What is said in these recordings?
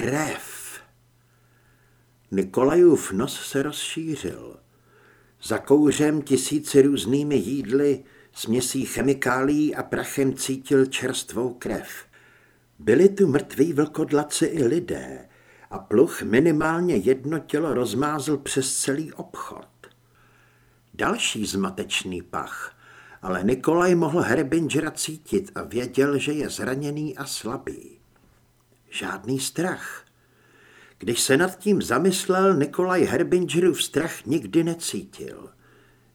Krev. Nikolajův nos se rozšířil. Za kouřem tisíci různými jídly, směsí chemikálí a prachem cítil čerstvou krev. Byli tu mrtví vlkodlaci i lidé a pluch minimálně jedno tělo rozmázl přes celý obchod. Další zmatečný pach, ale Nikolaj mohl Herbingera cítit a věděl, že je zraněný a slabý. Žádný strach. Když se nad tím zamyslel, Nikolaj Herbingerův strach nikdy necítil.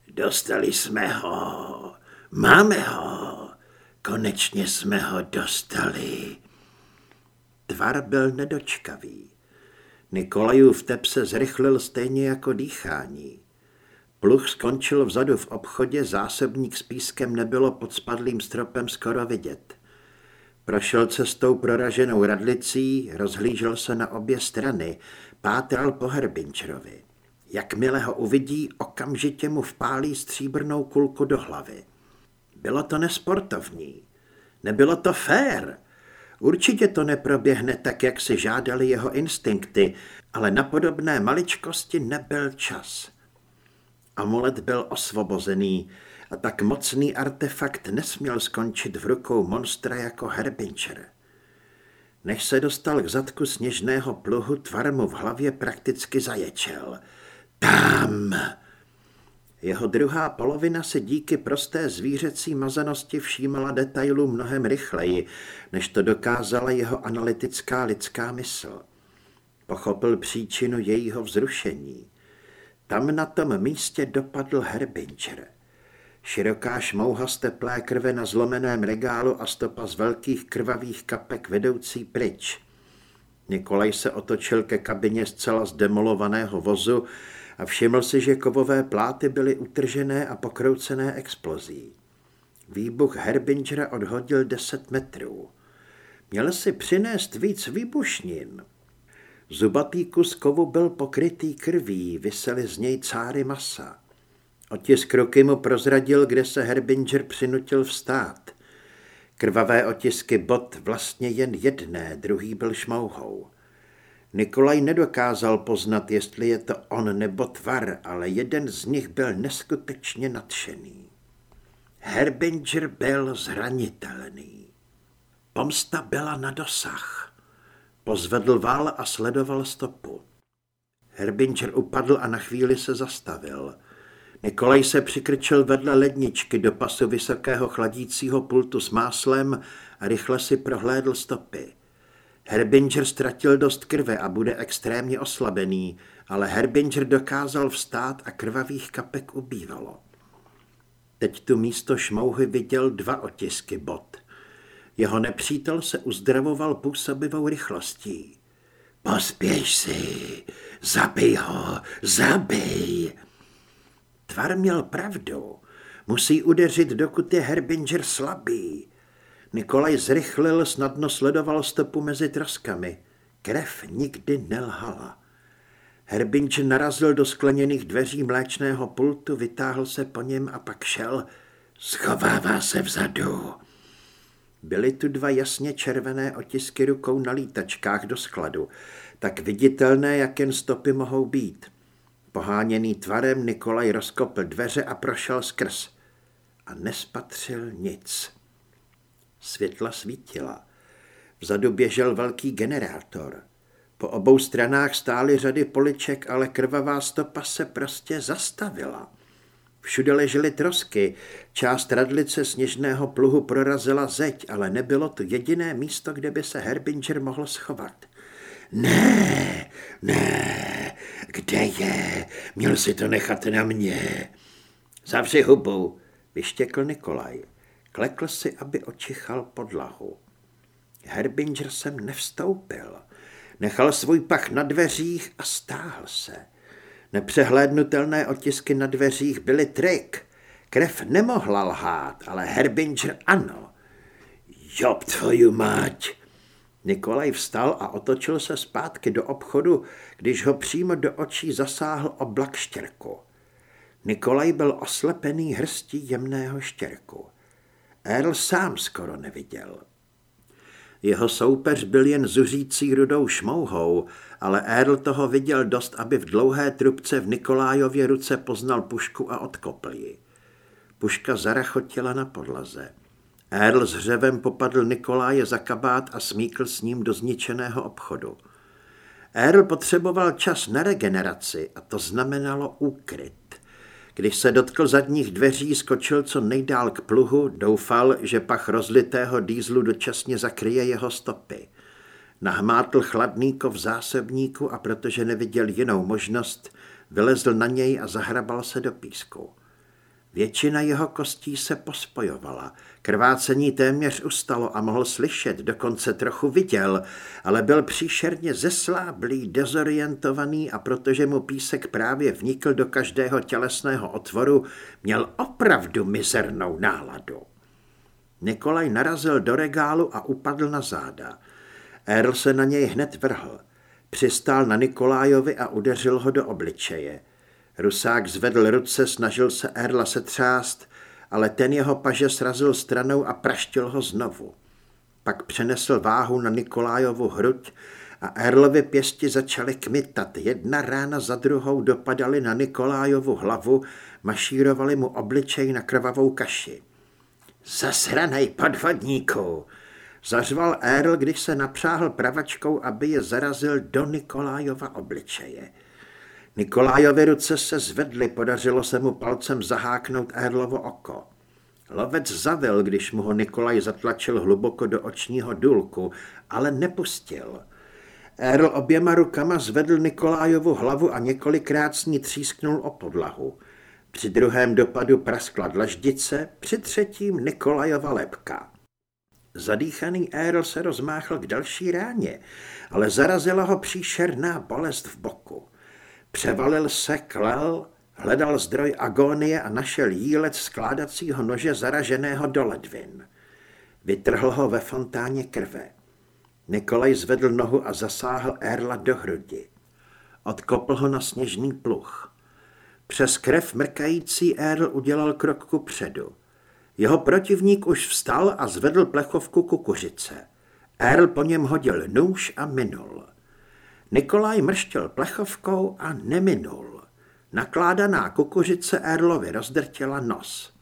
Dostali jsme ho, máme ho, konečně jsme ho dostali. Tvar byl nedočkavý. Nikolajův tep se zrychlil stejně jako dýchání. Pluch skončil vzadu v obchodě, zásobník s pískem nebylo pod spadlým stropem skoro vidět. Prošel cestou proraženou radlicí, rozhlížel se na obě strany, pátral po Herbinčerovi. Jakmile ho uvidí, okamžitě mu vpálí stříbrnou kulku do hlavy. Bylo to nesportovní. Nebylo to fér. Určitě to neproběhne tak, jak si žádali jeho instinkty, ale na podobné maličkosti nebyl čas. Amulet byl osvobozený a tak mocný artefakt nesměl skončit v rukou monstra jako Herbincher. Než se dostal k zadku sněžného pluhu, tvar mu v hlavě prakticky zaječel. Tam! Jeho druhá polovina se díky prosté zvířecí mazanosti všímala detailu mnohem rychleji, než to dokázala jeho analytická lidská mysl. Pochopil příčinu jejího vzrušení. Tam na tom místě dopadl Herbincher. Široká šmouha z teplé krve na zlomeném regálu a stopa z velkých krvavých kapek vedoucí pryč. Nikolaj se otočil ke kabině zcela zdemolovaného vozu a všiml si, že kovové pláty byly utržené a pokroucené explozí. Výbuch Herbingera odhodil deset metrů. Měl si přinést víc výbušnin. Zubatý kus kovu byl pokrytý krví, vysely z něj cáry masa. Otisk ruky mu prozradil, kde se Herbinger přinutil vstát. Krvavé otisky bot vlastně jen jedné, druhý byl šmouhou. Nikolaj nedokázal poznat, jestli je to on nebo tvar, ale jeden z nich byl neskutečně nadšený. Herbinger byl zranitelný. Pomsta byla na dosah. Pozvedl vál a sledoval stopu. Herbinger upadl a na chvíli se zastavil. Nikolaj se přikrčil vedle ledničky do pasu vysokého chladícího pultu s máslem a rychle si prohlédl stopy. Herbinger ztratil dost krve a bude extrémně oslabený, ale Herbinger dokázal vstát a krvavých kapek ubývalo. Teď tu místo šmouhy viděl dva otisky bot. Jeho nepřítel se uzdravoval působivou rychlostí. Pospěš si, zabij ho, zabij! Tvar měl pravdu. Musí udeřit, dokud je Herbinger slabý. Nikolaj zrychlil, snadno sledoval stopu mezi troskami. Krev nikdy nelhala. Herbinger narazil do skleněných dveří mléčného pultu, vytáhl se po něm a pak šel. Schovává se vzadu. Byly tu dva jasně červené otisky rukou na lítačkách do skladu, tak viditelné, jak jen stopy mohou být. Poháněný tvarem Nikolaj rozkopl dveře a prošel skrz. A nespatřil nic. Světla svítila. Vzadu běžel velký generátor. Po obou stranách stály řady poliček, ale krvavá stopa se prostě zastavila. Všude ležely trosky, část radlice sněžného pluhu prorazila zeď, ale nebylo to jediné místo, kde by se Herbinger mohl schovat. Ne, ne, kde je? Měl si to nechat na mě. Zavři hubu, vyštěkl Nikolaj. Klekl si, aby očichal podlahu. Herbinger sem nevstoupil. Nechal svůj pach na dveřích a stáhl se. Nepřehlédnutelné otisky na dveřích byly trik. Krev nemohla lhát, ale Herbinger ano. Job tvoju mať! Nikolaj vstal a otočil se zpátky do obchodu, když ho přímo do očí zasáhl oblak štěrku. Nikolaj byl oslepený hrstí jemného štěrku. Earl sám skoro neviděl. Jeho soupeř byl jen zuřící rudou šmouhou, ale Erl toho viděl dost, aby v dlouhé trubce v Nikolájově ruce poznal pušku a odkopl ji. Puška zarachotila na podlaze. Erl s hřevem popadl Nikoláje za kabát a smíkl s ním do zničeného obchodu. Erl potřeboval čas na regeneraci a to znamenalo úkryt. Když se dotkl zadních dveří, skočil co nejdál k pluhu, doufal, že pach rozlitého dýzlu dočasně zakryje jeho stopy. Nahmátl chladný kov zásobníku a protože neviděl jinou možnost, vylezl na něj a zahrabal se do písku. Většina jeho kostí se pospojovala. Krvácení téměř ustalo a mohl slyšet, dokonce trochu viděl, ale byl příšerně zesláblý, dezorientovaný a protože mu písek právě vnikl do každého tělesného otvoru, měl opravdu mizernou náladu. Nikolaj narazil do regálu a upadl na záda. Earl se na něj hned vrhl. Přistál na Nikolájovi a udeřil ho do obličeje. Rusák zvedl ruce, snažil se Erla setřást, ale ten jeho paže srazil stranou a praštil ho znovu. Pak přenesl váhu na Nikolájovu hruď a Erlovi pěsti začaly kmitat. Jedna rána za druhou dopadaly na Nikolájovu hlavu, mašírovali mu obličej na krvavou kaši. Zasranej podvodníku! Zařval Erl, když se napřáhl pravačkou, aby je zarazil do Nikolájova obličeje. Nikolájovy ruce se zvedly, podařilo se mu palcem zaháknout Erlovo oko. Lovec zavil, když mu ho Nikolaj zatlačil hluboko do očního důlku, ale nepustil. Erl oběma rukama zvedl Nikolájovu hlavu a několikrát s ní třísknul o podlahu. Při druhém dopadu praskla dlaždice, při třetím Nikolajova lepka. Zadýchaný Erl se rozmáchl k další ráně, ale zarazila ho příšerná bolest v boku. Převalil se, klel, hledal zdroj agónie a našel jílec skládacího nože zaraženého do ledvin. Vytrhl ho ve fontáně krve. Nikolaj zvedl nohu a zasáhl Erla do hrudi. Odkopl ho na sněžný pluh. Přes krev mrkající Erl udělal krok ku předu. Jeho protivník už vstal a zvedl plechovku kukuřice. Erl po něm hodil nůž a minul. Nikolaj mrštěl plechovkou a neminul. Nakládaná kukuřice Erlovi rozdrtěla nos.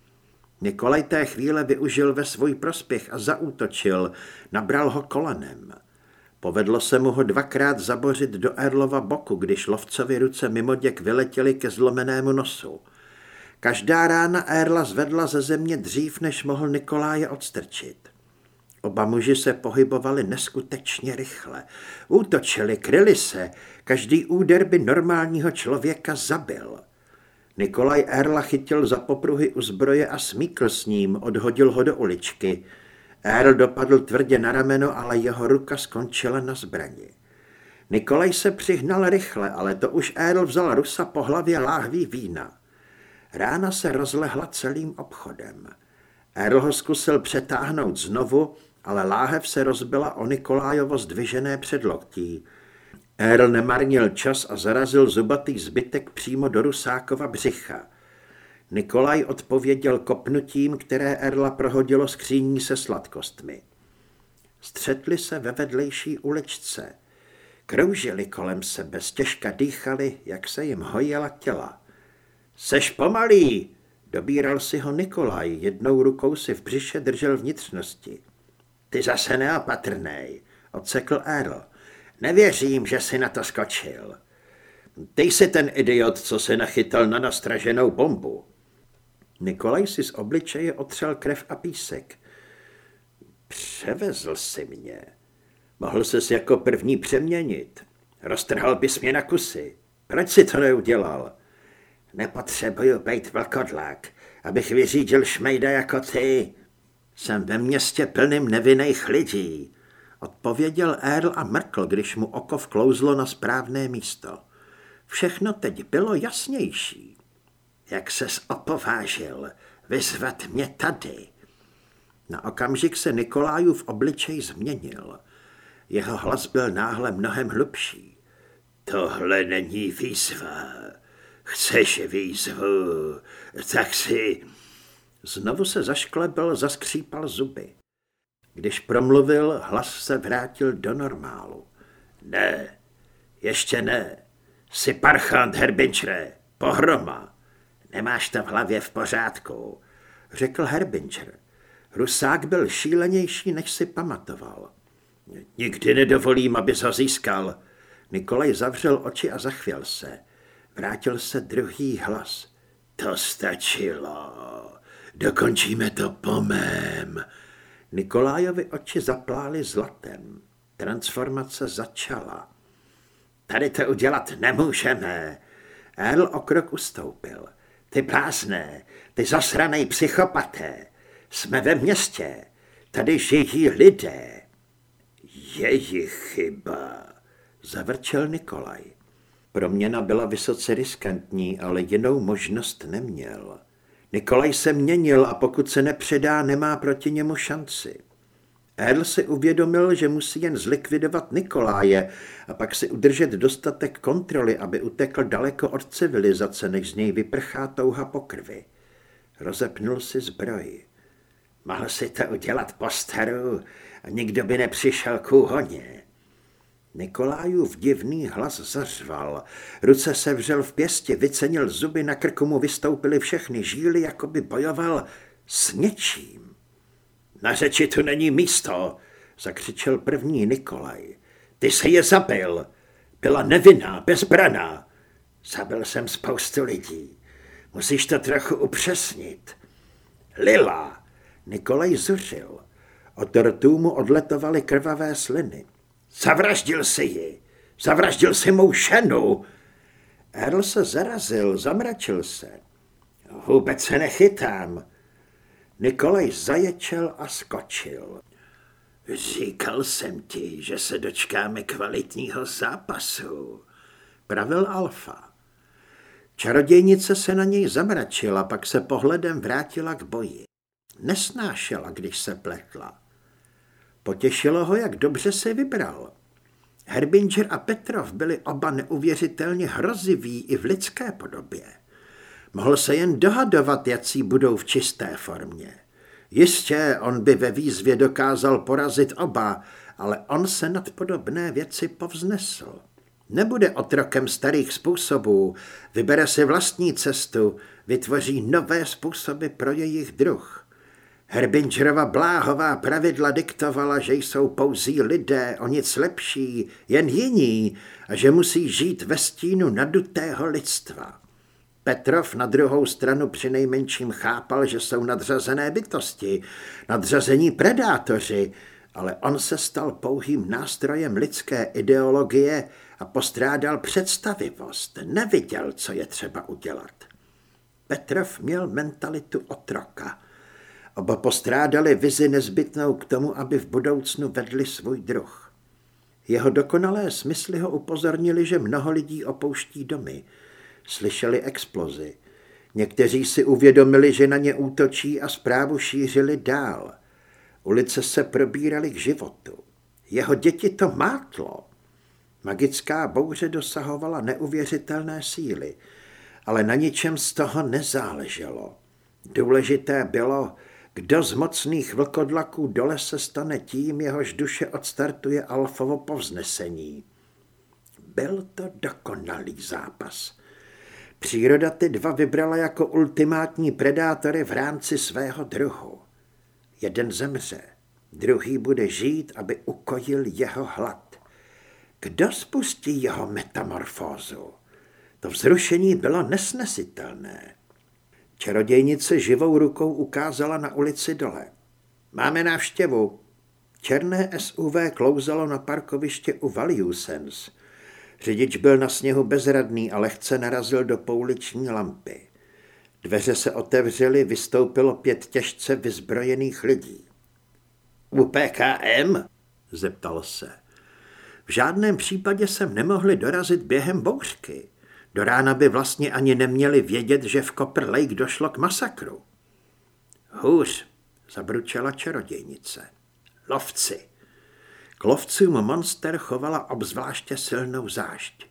Nikolaj té chvíle využil ve svůj prospěch a zaútočil, nabral ho kolenem. Povedlo se mu ho dvakrát zabořit do Erlova boku, když lovcovi ruce mimoděk vyletěly ke zlomenému nosu. Každá rána Erla zvedla ze země dřív, než mohl Nikoláje odstrčit. Oba muži se pohybovali neskutečně rychle. Útočili, kryli se. Každý úder by normálního člověka zabil. Nikolaj Erla chytil za popruhy u zbroje a smíkl s ním, odhodil ho do uličky. Erl dopadl tvrdě na rameno, ale jeho ruka skončila na zbrani. Nikolaj se přihnal rychle, ale to už Erl vzal Rusa po hlavě láhví vína. Rána se rozlehla celým obchodem. Erl ho zkusil přetáhnout znovu, ale láhev se rozbila o Nikolájovo zdvižené předloktí. Erl nemarnil čas a zarazil zubatý zbytek přímo do Rusákova břicha. Nikolaj odpověděl kopnutím, které Erla prohodilo skříní se sladkostmi. Střetli se ve vedlejší uličce. Kroužili kolem sebe, stěžka dýchali, jak se jim hojila těla. Seš pomalý, dobíral si ho Nikolaj, jednou rukou si v břiše držel vnitřnosti. Ty zase neopatrnej, odsekl Earl. Nevěřím, že si na to skočil. Ty jsi ten idiot, co se nachytal na nastraženou bombu. Nikolaj si z obličeje otřel krev a písek. Převezl si mě. Mohl ses jako první přeměnit. Roztrhal bys mě na kusy. Proč si to neudělal? Nepotřebuju být vlkodlák, abych vyřídil šmejda jako ty. Jsem ve městě plným nevinných lidí, odpověděl Earl a mrkl, když mu oko vklouzlo na správné místo. Všechno teď bylo jasnější. Jak ses opovážil vyzvat mě tady? Na okamžik se Nikolájův obličej změnil. Jeho hlas byl náhle mnohem hlubší. Tohle není výzva. Chceš výzvu, tak si... Znovu se zašklebel, zaskřípal zuby. Když promluvil, hlas se vrátil do normálu. Ne, ještě ne. Jsi parchant, Herbinčre, pohroma. Nemáš to v hlavě v pořádku, řekl Herbinčer. Rusák byl šílenější, než si pamatoval. Nikdy nedovolím, aby ho získal. Nikolaj zavřel oči a zachvěl se. Vrátil se druhý hlas. To stačilo. Dokončíme to po mém. Nikolájovi oči zaplály zlatem. Transformace začala. Tady to udělat nemůžeme. El o krok ustoupil. Ty blázné, ty zasranej psychopaté. Jsme ve městě. Tady žijí lidé. Jejich chyba, zavrčel Nikolaj. Proměna byla vysoce riskantní, ale jinou možnost neměl. Nikolaj se měnil a pokud se nepředá, nemá proti němu šanci. Erl si uvědomil, že musí jen zlikvidovat Nikoláje a pak si udržet dostatek kontroly, aby utekl daleko od civilizace, než z něj vyprchá touha po krvi. Rozepnul si zbroj. Mohl si to udělat po staru a nikdo by nepřišel k úhoně. Nikolájův divný hlas zařval. Ruce se vřel v pěstě, vycenil zuby, na krku mu vystoupily všechny žíly, jako by bojoval s něčím. Na řeči tu není místo, zakřičel první Nikolaj. Ty se je zabil. Byla nevinná, bezbraná. Zabil jsem spoustu lidí. Musíš to trochu upřesnit. Lila, Nikolaj zuřil. Od rtů mu odletovaly krvavé sliny. Zavraždil si ji. Zavraždil si mou šenu. Erl se zarazil, zamračil se. Vůbec se nechytám. Nikolaj zaječel a skočil. Říkal jsem ti, že se dočkáme kvalitního zápasu, pravil Alfa. Čarodějnice se na něj zamračila, pak se pohledem vrátila k boji. Nesnášela, když se pletla. Potěšilo ho, jak dobře se vybral. Herbinger a Petrov byli oba neuvěřitelně hroziví i v lidské podobě. Mohl se jen dohadovat, jací budou v čisté formě. Jistě, on by ve výzvě dokázal porazit oba, ale on se nad podobné věci povznesl. Nebude otrokem starých způsobů, vybere si vlastní cestu, vytvoří nové způsoby pro jejich druh. Herbingerova bláhová pravidla diktovala, že jsou pouzí lidé, o nic lepší, jen jiní a že musí žít ve stínu nadutého lidstva. Petrov na druhou stranu přinejmenším chápal, že jsou nadřazené bytosti, nadřazení predátoři, ale on se stal pouhým nástrojem lidské ideologie a postrádal představivost, neviděl, co je třeba udělat. Petrov měl mentalitu otroka – Oba postrádali vizi nezbytnou k tomu, aby v budoucnu vedli svůj druh. Jeho dokonalé smysly ho upozornili, že mnoho lidí opouští domy. Slyšeli explozi. Někteří si uvědomili, že na ně útočí a zprávu šířili dál. Ulice se probíraly k životu. Jeho děti to mátlo. Magická bouře dosahovala neuvěřitelné síly, ale na ničem z toho nezáleželo. Důležité bylo, kdo z mocných vlkodlaků dole se stane tím, jehož duše odstartuje Alfovo povznesení. Byl to dokonalý zápas. Příroda ty dva vybrala jako ultimátní predátory v rámci svého druhu. Jeden zemře, druhý bude žít, aby ukojil jeho hlad. Kdo spustí jeho metamorfózu? To vzrušení bylo nesnesitelné. Čarodějnice živou rukou ukázala na ulici dole. Máme návštěvu. Černé SUV klouzalo na parkoviště u Sense. Řidič byl na sněhu bezradný a lehce narazil do pouliční lampy. Dveře se otevřely, vystoupilo pět těžce vyzbrojených lidí. U PKM? zeptal se. V žádném případě jsem nemohli dorazit během bouřky. Do rána by vlastně ani neměli vědět, že v Copper Lake došlo k masakru. Hůř, zabručela čarodějnice. Lovci. K lovcům monster chovala obzvláště silnou zášť.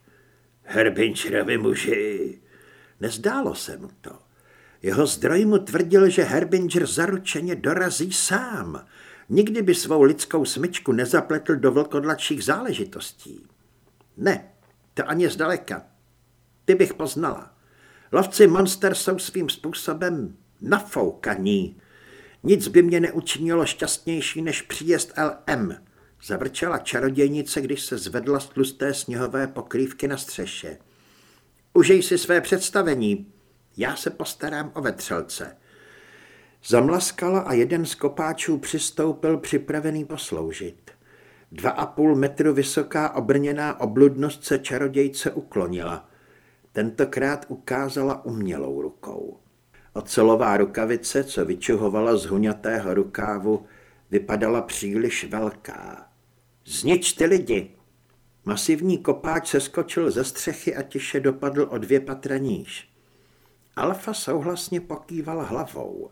Herbinčerovi muži. Nezdálo se mu to. Jeho zdroj mu tvrdil, že Herbinger zaručeně dorazí sám. Nikdy by svou lidskou smyčku nezapletl do vlkodlačích záležitostí. Ne, to ani zdaleka. Ty bych poznala. Lovci monster jsou svým způsobem nafoukaní. Nic by mě neučinilo šťastnější než příjezd LM, zavrčela čarodějnice, když se zvedla z tlusté sněhové pokrývky na střeše. Užij si své představení. Já se postarám o vetřelce. Zamlaskala a jeden z kopáčů přistoupil připravený posloužit. Dva a půl metru vysoká obrněná obludnost se čarodějce uklonila. Tentokrát ukázala umělou rukou. Ocelová rukavice, co vyčuhovala z huňatého rukávu, vypadala příliš velká. Znič ty lidi! Masivní kopáč se skočil ze střechy a tiše dopadl o dvě patra níž. Alfa souhlasně pokýval hlavou.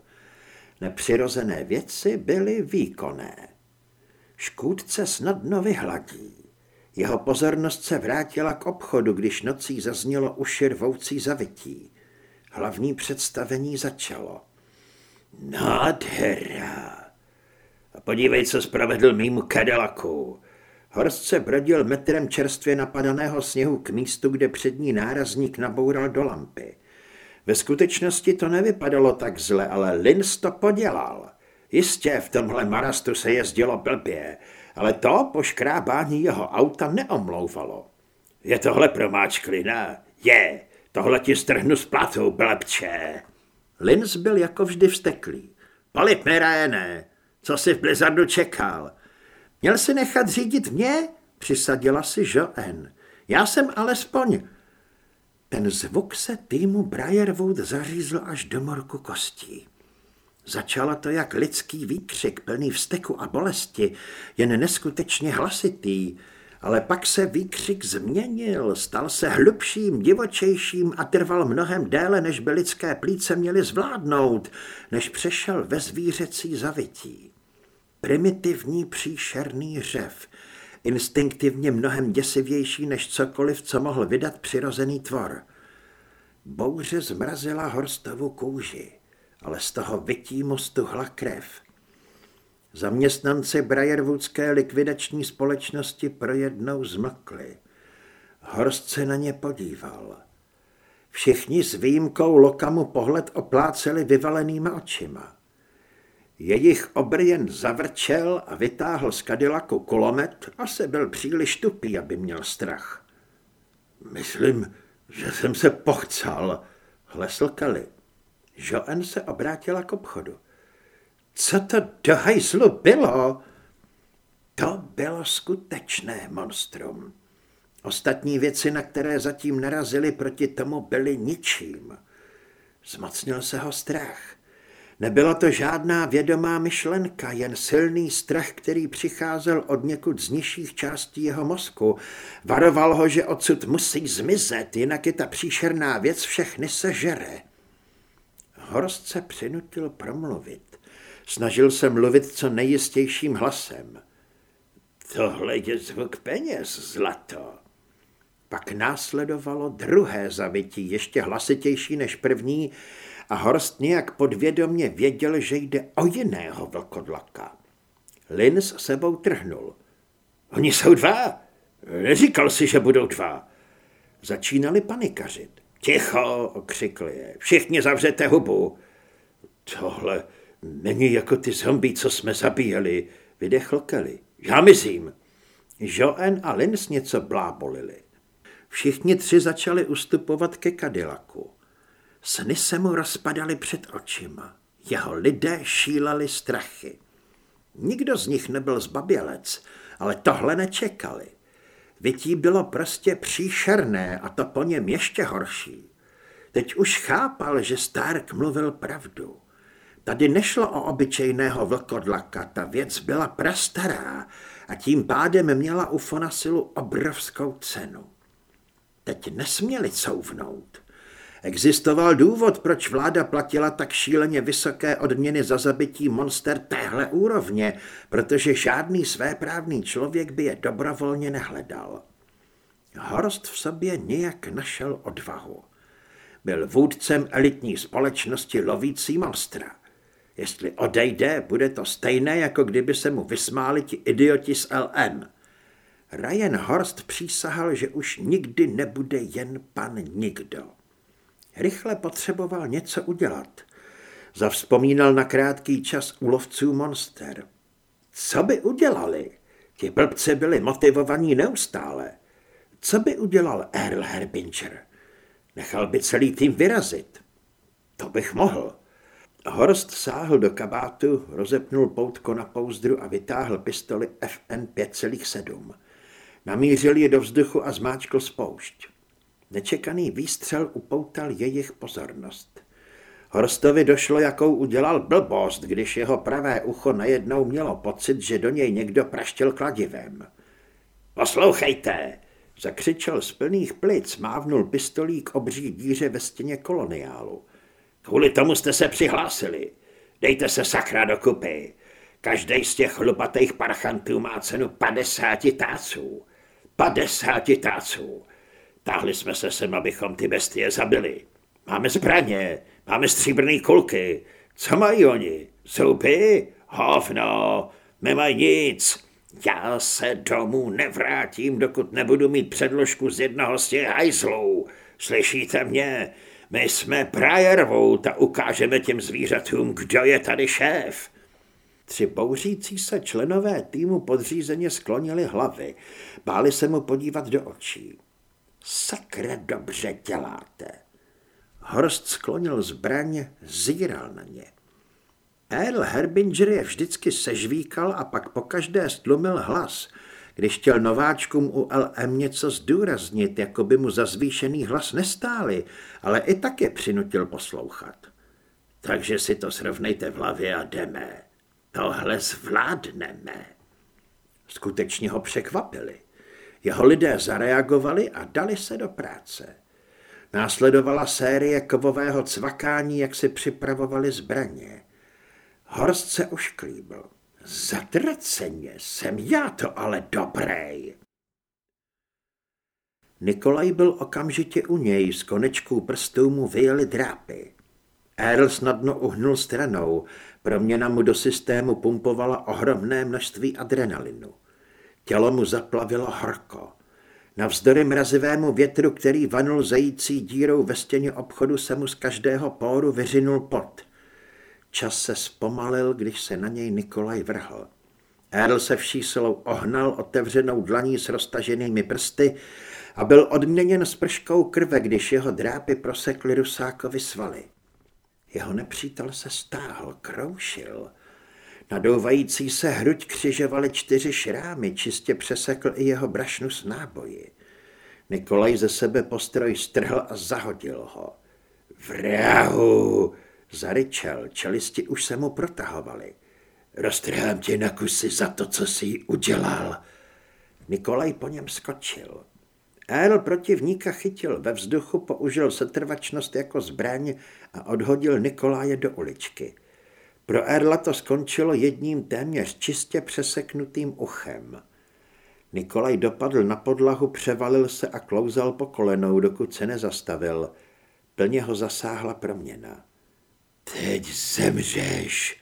Nepřirozené věci byly výkonné. Škůdce snadno vyhladí. Jeho pozornost se vrátila k obchodu, když nocí zaznělo uši rvoucí zavití. Hlavní představení začalo. Nádhera! A podívej, co spravedl mýmu Cadillacu. Horst se brodil metrem čerstvě napadaného sněhu k místu, kde přední nárazník naboural do lampy. Ve skutečnosti to nevypadalo tak zle, ale Lins to podělal. Jistě v tomhle marastu se jezdilo blbě, ale to poškrábání jeho auta neomlouvalo. Je tohle promáčklina? Je, tohle ti strhnu s platou, blbče. Lins byl jako vždy vsteklý. Palit ne, co si v Blizzardu čekal? Měl si nechat řídit mě? Přisadila si Joen. Já jsem alespoň... Ten zvuk se týmu Briarwood zařízl až do morku kostí. Začalo to jak lidský výkřik plný vzteku a bolesti, jen neskutečně hlasitý, ale pak se výkřik změnil, stal se hlubším, divočejším a trval mnohem déle, než by lidské plíce měly zvládnout, než přešel ve zvířecí zavití. Primitivní příšerný řev, instinktivně mnohem děsivější než cokoliv, co mohl vydat přirozený tvor. Bouře zmrazila Horstovu kůži ale z toho vytí mu stuhla krev. Zaměstnanci Briarwoodské likvidační společnosti projednou zmlkli. Horst se na ně podíval. Všichni s výjimkou Lokamu pohled opláceli vyvalenýma očima. Jejich obrjen zavrčel a vytáhl z kadilaku kulomet a se byl příliš tupý, aby měl strach. Myslím, že jsem se pochcal, hlesl Kelly. Joan se obrátila k obchodu. Co to do hajzlu bylo? To bylo skutečné monstrum. Ostatní věci, na které zatím narazili proti tomu, byly ničím. Zmocnil se ho strach. Nebyla to žádná vědomá myšlenka, jen silný strach, který přicházel od někud z nižších částí jeho mozku. Varoval ho, že odsud musí zmizet, jinak je ta příšerná věc všechny sežere. Horst se přinutil promluvit. Snažil se mluvit co nejistějším hlasem. Tohle je zvuk peněz, zlato. Pak následovalo druhé zavití, ještě hlasitější než první, a Horst nějak podvědomně věděl, že jde o jiného vlkodlaka. Lin s sebou trhnul. Oni jsou dva. Neříkal si, že budou dva. Začínali panikařit. Ticho, okřikli je. Všichni zavřete hubu. Tohle není jako ty zombie, co jsme zabíjeli, vydechl Kelly. Já myslím. Joen a Lins něco blábolili. Všichni tři začali ustupovat ke Kadilaku. Sny se mu rozpadaly před očima. Jeho lidé šíleli strachy. Nikdo z nich nebyl zbabělec, ale tohle nečekali. Vytí bylo prostě příšerné a to po něm ještě horší. Teď už chápal, že Stark mluvil pravdu. Tady nešlo o obyčejného vlkodlaka, ta věc byla prastará a tím pádem měla u Fonasilu obrovskou cenu. Teď nesměli couvnout. Existoval důvod, proč vláda platila tak šíleně vysoké odměny za zabití monster téhle úrovně, protože žádný svéprávný člověk by je dobrovolně nehledal. Horst v sobě nějak našel odvahu. Byl vůdcem elitní společnosti lovící monstra. Jestli odejde, bude to stejné, jako kdyby se mu vysmáli ti idioti z LM. Ryan Horst přísahal, že už nikdy nebude jen pan nikdo. Rychle potřeboval něco udělat. Zavzpomínal na krátký čas u lovců monster. Co by udělali? Ti blbci byli motivovaní neustále. Co by udělal Earl Herbinger? Nechal by celý tým vyrazit. To bych mohl. Horst sáhl do kabátu, rozepnul poutko na pouzdru a vytáhl pistoli FN 5,7. Namířil ji do vzduchu a zmáčkl spoušť. Nečekaný výstřel upoutal jejich pozornost. Horstovi došlo, jakou udělal blbost, když jeho pravé ucho najednou mělo pocit, že do něj někdo praštil kladivem. Poslouchejte, zakřičel z plných plic, mávnul pistolí k obří díře ve stěně koloniálu. Kvůli tomu jste se přihlásili. Dejte se sakra do kupy. Každý z těch chlupatých parchantů má cenu 50 táců. 50 táců. Táhli jsme se sem, abychom ty bestie zabili. Máme zbraně, máme stříbrné kulky. Co mají oni? Soupy? Hovno, nemají nic. Já se domů nevrátím, dokud nebudu mít předložku z jednoho z těch hajzlů. Slyšíte mě? My jsme prajervou, a ukážeme těm zvířatům, kdo je tady šéf. Tři bouřící se členové týmu podřízeně sklonili hlavy. Báli se mu podívat do očí. Sakra dobře děláte. Horst sklonil zbraň, zíral na ně. Earl Herbinger je vždycky sežvíkal a pak pokaždé stlumil hlas, když chtěl nováčkům u LM něco zdůraznit, jako by mu za zvýšený hlas nestáli, ale i tak je přinutil poslouchat. Takže si to srovnejte v hlavě a jdeme. Tohle zvládneme. Skutečně ho překvapili. Jeho lidé zareagovali a dali se do práce. Následovala série kovového cvakání, jak si připravovali zbraně. Horst se ošklíbil. Zatraceně jsem já to ale dobrý. Nikolaj byl okamžitě u něj, z konečků prstů mu vyjeli drápy. Earl snadno uhnul stranou, proměna mu do systému pumpovala ohromné množství adrenalinu. Tělo mu zaplavilo horko. Navzdory mrazivému větru, který vanul zající dírou ve stěně obchodu, se mu z každého póru vyřinul pot. Čas se zpomalil, když se na něj Nikolaj vrhl. Earl se vší silou ohnal otevřenou dlaní s roztaženými prsty a byl odměněn sprškou krve, když jeho drápy prosekly Rusákovi svaly. Jeho nepřítel se stáhl, kroušil. Nadouvající se hruď křižovaly čtyři šrámy, čistě přesekl i jeho brašnu s náboji. Nikolaj ze sebe postroj strhl a zahodil ho. Vrahu! Zaryčel, čelisti už se mu protahovaly. Roztrhám tě na kusy za to, co jsi udělal. Nikolaj po něm skočil. Earl protivníka chytil ve vzduchu, použil setrvačnost jako zbraň a odhodil Nikolaje do uličky. Pro Erla to skončilo jedním téměř čistě přeseknutým uchem. Nikolaj dopadl na podlahu, převalil se a klouzal po kolenou, dokud se nezastavil. Plně ho zasáhla proměna. Teď zemřeš,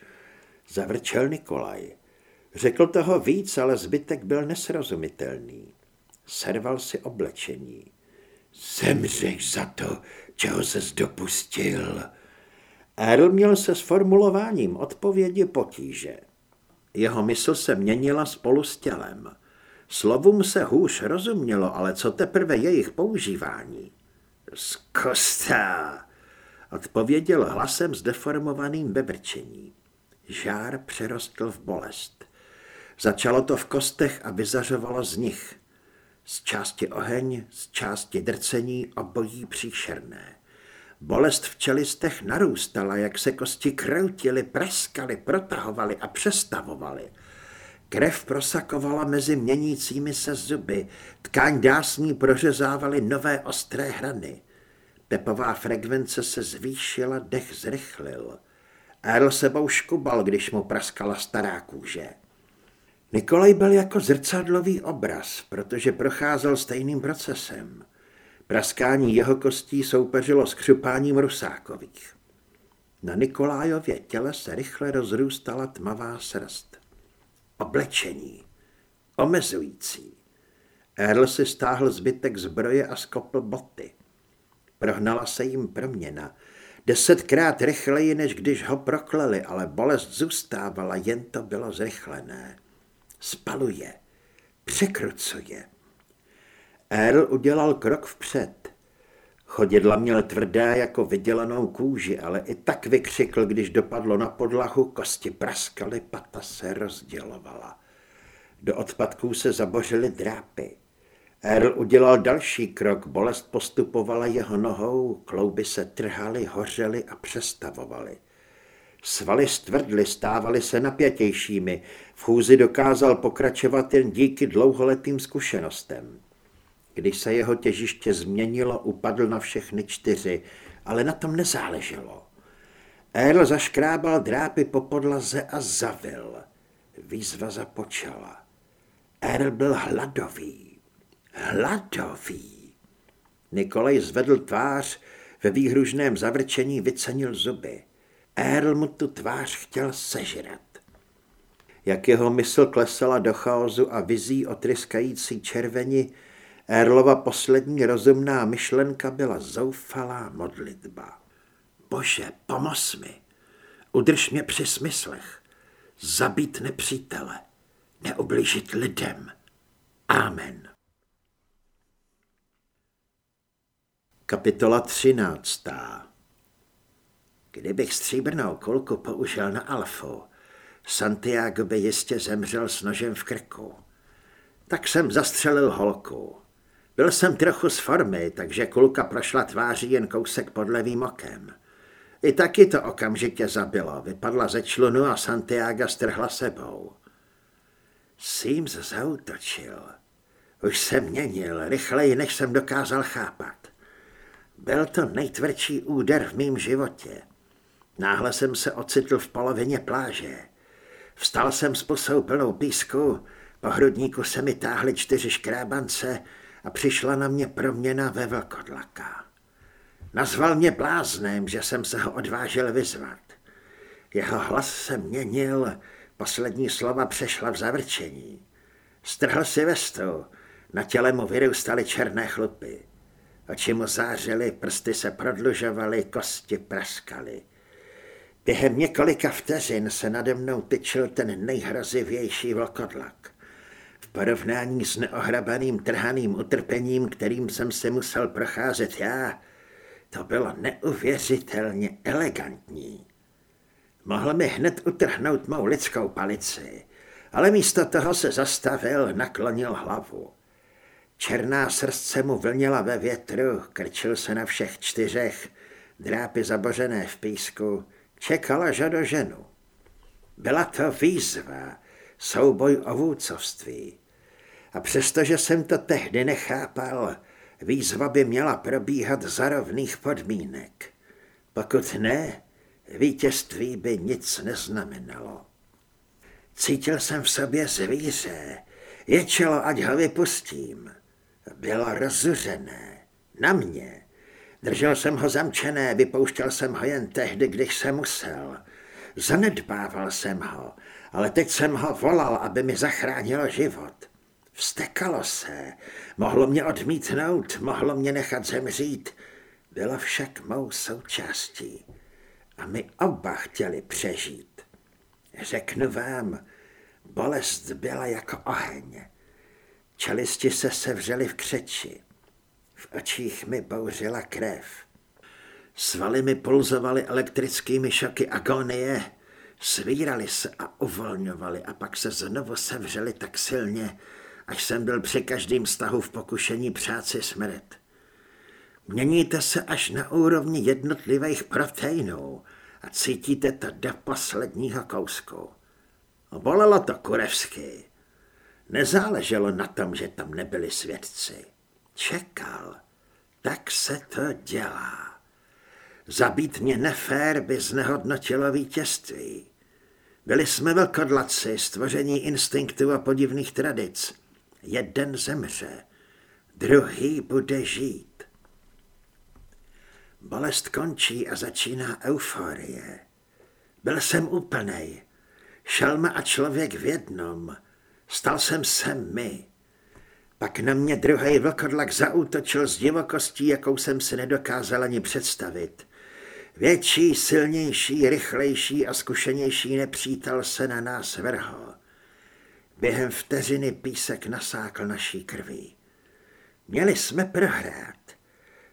zavrčel Nikolaj. Řekl toho víc, ale zbytek byl nesrozumitelný. Serval si oblečení. Zemřeš za to, čeho ses dopustil. Earl měl se s formulováním odpovědi potíže. Jeho mysl se měnila spolu s tělem. Slovům se hůř rozumělo, ale co teprve jejich používání? Zkosta, odpověděl hlasem zdeformovaným bebrčení. Žár přerostl v bolest. Začalo to v kostech a vyzařovalo z nich. Z části oheň, z části drcení, obojí příšerné. Bolest v čelistech narůstala, jak se kosti kroutily, praskaly, protahovaly a přestavovaly. Krev prosakovala mezi měnícími se zuby, tkáň dásní prořezávaly nové ostré hrany. Tepová frekvence se zvýšila, dech zrychlil. Earl sebou škubal, když mu praskala stará kůže. Nikolaj byl jako zrcadlový obraz, protože procházel stejným procesem. Praskání jeho kostí soupeřilo s křupáním Rusákových. Na Nikolájově těle se rychle rozrůstala tmavá srst. Oblečení. Omezující. Earl si stáhl zbytek zbroje a skopl boty. Prohnala se jim proměna. Desetkrát rychleji, než když ho prokleli, ale bolest zůstávala, jen to bylo zrychlené. Spaluje. Překrucuje. Earl udělal krok vpřed. Chodidla měl tvrdé jako vydělanou kůži, ale i tak vykřikl, když dopadlo na podlahu, kosti praskaly, pata se rozdělovala. Do odpadků se zabořily drápy. Earl udělal další krok, bolest postupovala jeho nohou, klouby se trhaly, hořely a přestavovaly. Svaly stvrdly, stávaly se napětějšími, v chůzi dokázal pokračovat jen díky dlouholetým zkušenostem. Když se jeho těžiště změnilo, upadl na všechny čtyři, ale na tom nezáleželo. Earl zaškrábal drápy po podlaze a zavil. Výzva započala. Earl byl hladový. Hladový. Nikolaj zvedl tvář, ve výhružném zavrčení vycenil zuby. Earl mu tu tvář chtěl sežrat. Jak jeho mysl klesala do chaosu a vizí otryskající červeni, Erlova poslední rozumná myšlenka byla zoufalá modlitba. Bože, pomoz mi, udrž mě při smyslech, zabít nepřítele, neublížit lidem. Amen. Kapitola 13. Kdybych stříbrnou kolku použil na Alfu, Santiago by jistě zemřel s nožem v krku. Tak jsem zastřelil holku. Byl jsem trochu z formy, takže kulka prošla tváří jen kousek pod levým okem. I taky to okamžitě zabilo, vypadla ze člunu a Santiago strhla sebou. Sims zautočil. Už se měnil, rychleji, než jsem dokázal chápat. Byl to nejtvrdší úder v mém životě. Náhle jsem se ocitl v polovině pláže. Vstal jsem s pusou plnou písku, po hrudníku se mi táhly čtyři škrábance a přišla na mě proměna ve vlkodlaka. Nazval mě bláznem, že jsem se ho odvážil vyzvat. Jeho hlas se měnil, poslední slova přešla v zavrčení. Strhl si vestu, na těle mu vyrůstaly černé chlupy. Oči mu zářily, prsty se prodlužovaly, kosti praskaly. Během několika vteřin se nade mnou tyčil ten nejhrozivější vlkodlak. Porovnání s neohrabaným trhaným utrpením, kterým jsem se musel procházet já, to bylo neuvěřitelně elegantní. Mohl mi hned utrhnout mou lidskou palici, ale místo toho se zastavil, naklonil hlavu. Černá srst se mu vlnila ve větru, krčil se na všech čtyřech, drápy zabořené v písku, čekala žado ženu. Byla to výzva, souboj o vůcovství. A přestože jsem to tehdy nechápal, výzva by měla probíhat za rovných podmínek. Pokud ne, vítězství by nic neznamenalo. Cítil jsem v sobě zvíře, ječelo, ať ho vypustím. Bylo rozuřené. Na mě. Držel jsem ho zamčené, vypouštěl jsem ho jen tehdy, když jsem musel. Zanedbával jsem ho, ale teď jsem ho volal, aby mi zachránilo život. Vstekalo se, mohlo mě odmítnout, mohlo mě nechat zemřít, bylo však mou součástí. A my oba chtěli přežít. Řeknu vám, bolest byla jako oheň. Čelisti se sevřely v křeči. V očích mi bouřila krev. Svaly mi pulzovaly elektrickými šoky agonie, svírali se a uvolňovali a pak se znovu sevřeli tak silně, až jsem byl při každém stahu v pokušení přát si smrt. Měníte se až na úrovni jednotlivých proteinů a cítíte to do posledního kousku. Bolelo to kurevsky. Nezáleželo na tom, že tam nebyli svědci. Čekal. Tak se to dělá. Zabít mě nefér by znehodnotilo vítězství. Byli jsme velkodlaci, stvoření instinktu a podivných tradic. Jeden zemře, druhý bude žít. Bolest končí a začíná euforie. Byl jsem úplnej. Šelma a člověk v jednom. Stal jsem se my. Pak na mě druhý vlkodlak zaútočil s divokostí, jakou jsem si nedokázal ani představit. Větší, silnější, rychlejší a zkušenější nepřítel se na nás vrhl. Během vteřiny písek nasákl naší krví. Měli jsme prohrát.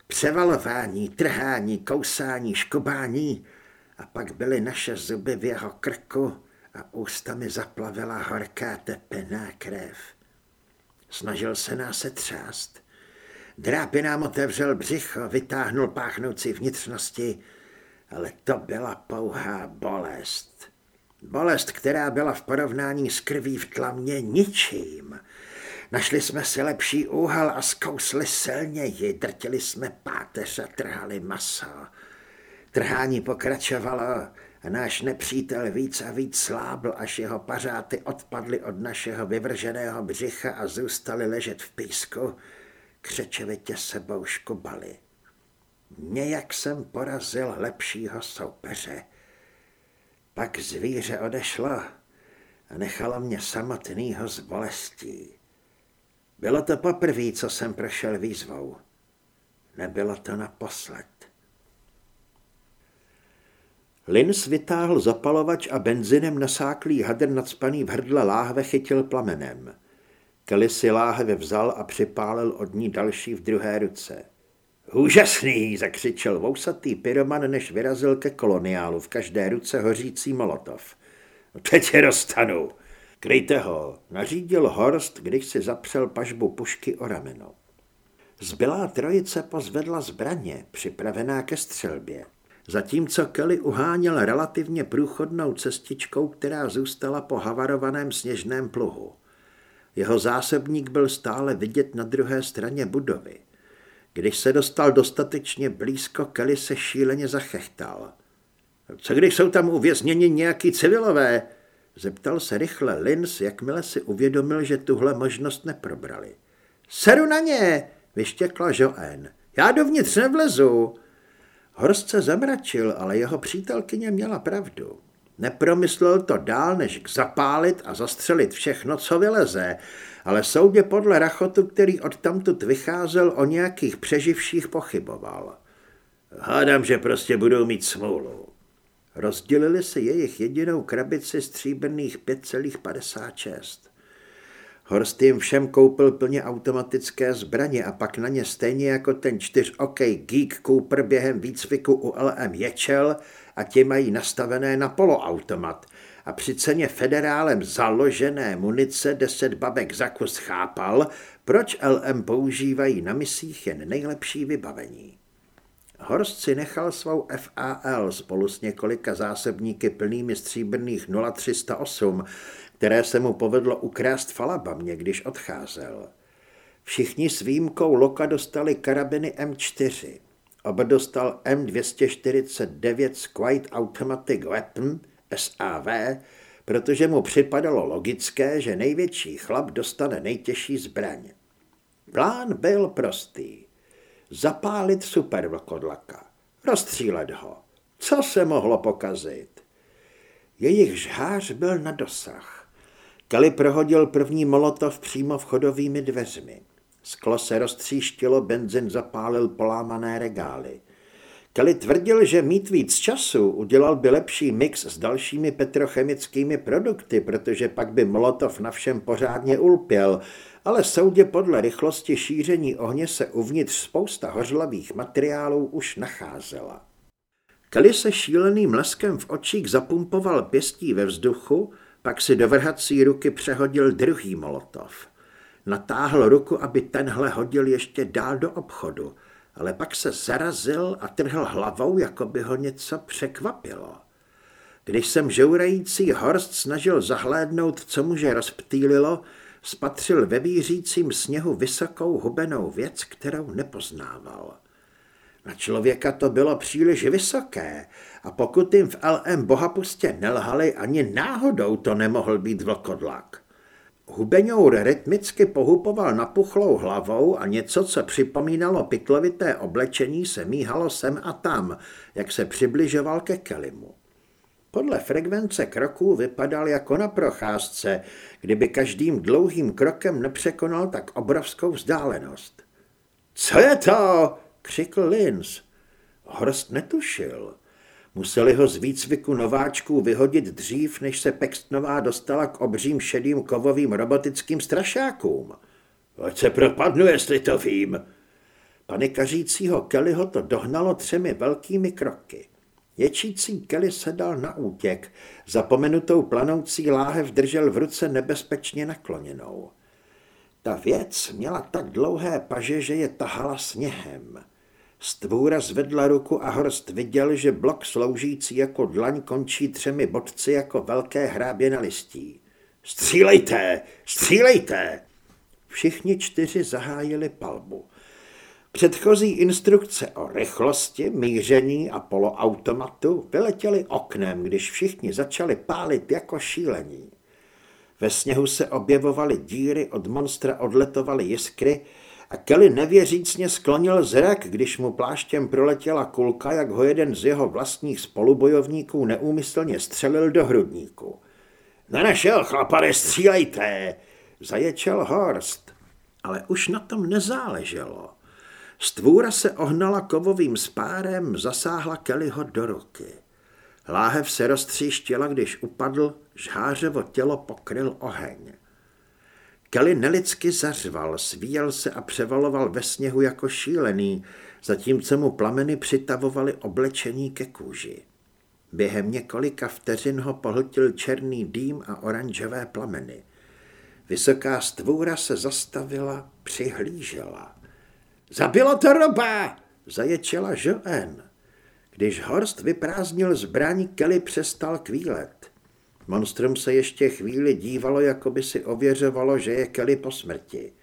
Převalování, trhání, kousání, škubání a pak byly naše zuby v jeho krku a ústami zaplavila horká tepená krev. Snažil se nás setřást. Drápy nám otevřel břicho, vytáhnul páchnoucí vnitřnosti, ale to byla pouhá bolest. Bolest, která byla v porovnání s krví v tlamě ničím. Našli jsme si lepší úhel a zkousli silněji, drtili jsme páteř a trhali maso. Trhání pokračovalo a náš nepřítel víc a víc slábl, až jeho pařáty odpadly od našeho vyvrženého břicha a zůstali ležet v písku, křečevitě sebou škubali. Nějak jsem porazil lepšího soupeře. Pak zvíře odešlo a nechalo mě samotnýho z bolestí. Bylo to poprvé, co jsem prošel výzvou. Nebylo to naposled. Lins vytáhl zapalovač a benzinem nasáklý hadr nadspaný v hrdle láhve chytil plamenem. Kelly si láhve vzal a připálil od ní další v druhé ruce. Úžasný, zakřičel vousatý pyroman, než vyrazil ke koloniálu v každé ruce hořící molotov. Teď je dostanu. Kryjte ho, nařídil Horst, když si zapřel pažbu pušky o rameno. Zbylá trojice pozvedla zbraně, připravená ke střelbě. Zatímco Kelly uháněl relativně průchodnou cestičkou, která zůstala po havarovaném sněžném pluhu. Jeho zásobník byl stále vidět na druhé straně budovy. Když se dostal dostatečně blízko, Kelly se šíleně zachechtal. Co když jsou tam uvězněni nějaký civilové? Zeptal se rychle Lins, jakmile si uvědomil, že tuhle možnost neprobrali. Seru na ně, vyštěkla Joanne. Já dovnitř nevlezu. Horst se zamračil, ale jeho přítelkyně měla pravdu. Nepromyslel to dál, než k zapálit a zastřelit všechno, co vyleze, ale soudě podle rachotu, který odtamtud vycházel, o nějakých přeživších pochyboval. Hádám, že prostě budou mít smůlu. Rozdělili si jejich jedinou krabici stříbrných 5,56. Horst jim všem koupil plně automatické zbraně a pak na ně stejně jako ten čtyřokej geek Cooper během výcviku u LM ječel a ti mají nastavené na poloautomat a při ceně federálem založené munice 10 babek za kus chápal, proč LM používají na misích jen nejlepší vybavení. Horst si nechal svou FAL spolu s několika zásobníky plnými stříbrných 0308, které se mu povedlo ukrást falabamě, když odcházel. Všichni s výjimkou Loka dostali karabiny M4. Oba dostal M249 Squite Automatic Weapon, SAV, protože mu připadalo logické, že největší chlap dostane nejtěžší zbraň. Plán byl prostý. Zapálit supervlkodlaka. Rozstřílet ho. Co se mohlo pokazit? Jejich žhář byl na dosah. Kali prohodil první molotov přímo vchodovými dveřmi. Sklo se roztříštilo, benzin zapálil polámané regály. Kelly tvrdil, že mít víc času udělal by lepší mix s dalšími petrochemickými produkty, protože pak by Molotov na všem pořádně ulpěl, ale soudě podle rychlosti šíření ohně se uvnitř spousta hořlavých materiálů už nacházela. Kelly se šíleným leskem v očích zapumpoval pěstí ve vzduchu, pak si do vrhací ruky přehodil druhý molotov. Natáhl ruku, aby tenhle hodil ještě dál do obchodu, ale pak se zarazil a trhl hlavou, jako by ho něco překvapilo. Když jsem žourající Horst snažil zahlédnout, co muže rozptýlilo, spatřil ve vířícím sněhu vysokou hubenou věc, kterou nepoznával. Na člověka to bylo příliš vysoké a pokud jim v LM bohapustě nelhali, ani náhodou to nemohl být vlkodlak. Hubeňour rytmicky pohupoval napuchlou hlavou a něco, co připomínalo pytlovité oblečení, se míhalo sem a tam, jak se přibližoval ke Kelimu. Podle frekvence kroků vypadal jako na procházce, kdyby každým dlouhým krokem nepřekonal tak obrovskou vzdálenost. Co je to? křikl Linz. Horst netušil. Museli ho z výcviku nováčků vyhodit dřív, než se Pextnová dostala k obřím šedým kovovým robotickým strašákům. Ať se propadnu, jestli to vím. Panikařícího Kellyho to dohnalo třemi velkými kroky. Ječící Kelly sedal na útěk, zapomenutou planoucí láhev držel v ruce nebezpečně nakloněnou. Ta věc měla tak dlouhé paže, že je tahala sněhem. Stvůra zvedla ruku a Horst viděl, že blok sloužící jako dlaň končí třemi bodci jako velké hrábě na listí. Střílejte! Střílejte! Všichni čtyři zahájili palbu. Předchozí instrukce o rychlosti, míření a poloautomatu vyletěly oknem, když všichni začali pálit jako šílení. Ve sněhu se objevovaly díry, od monstra odletovaly jiskry a Kelly nevěřícně sklonil zrak, když mu pláštěm proletěla kulka, jak ho jeden z jeho vlastních spolubojovníků neúmyslně střelil do hrudníku. Na našeho chlapa nestřílejte, zaječel Horst. Ale už na tom nezáleželo. Stvůra se ohnala kovovým spárem, zasáhla Kellyho do ruky. Láhev se roztříštila, když upadl, žhářevo tělo pokryl oheň. Kelly nelidsky zařval, svíjel se a převaloval ve sněhu jako šílený, zatímco mu plameny přitavovaly oblečení ke kůži. Během několika vteřin ho pohltil černý dým a oranžové plameny. Vysoká stvůra se zastavila, přihlížela. Zabilo to roba, zaječela Joen. Když Horst vyprázdnil zbraň, Kelly přestal kvílet. Monstrum se ještě chvíli dívalo, jako by si ověřovalo, že je Kelly po smrti.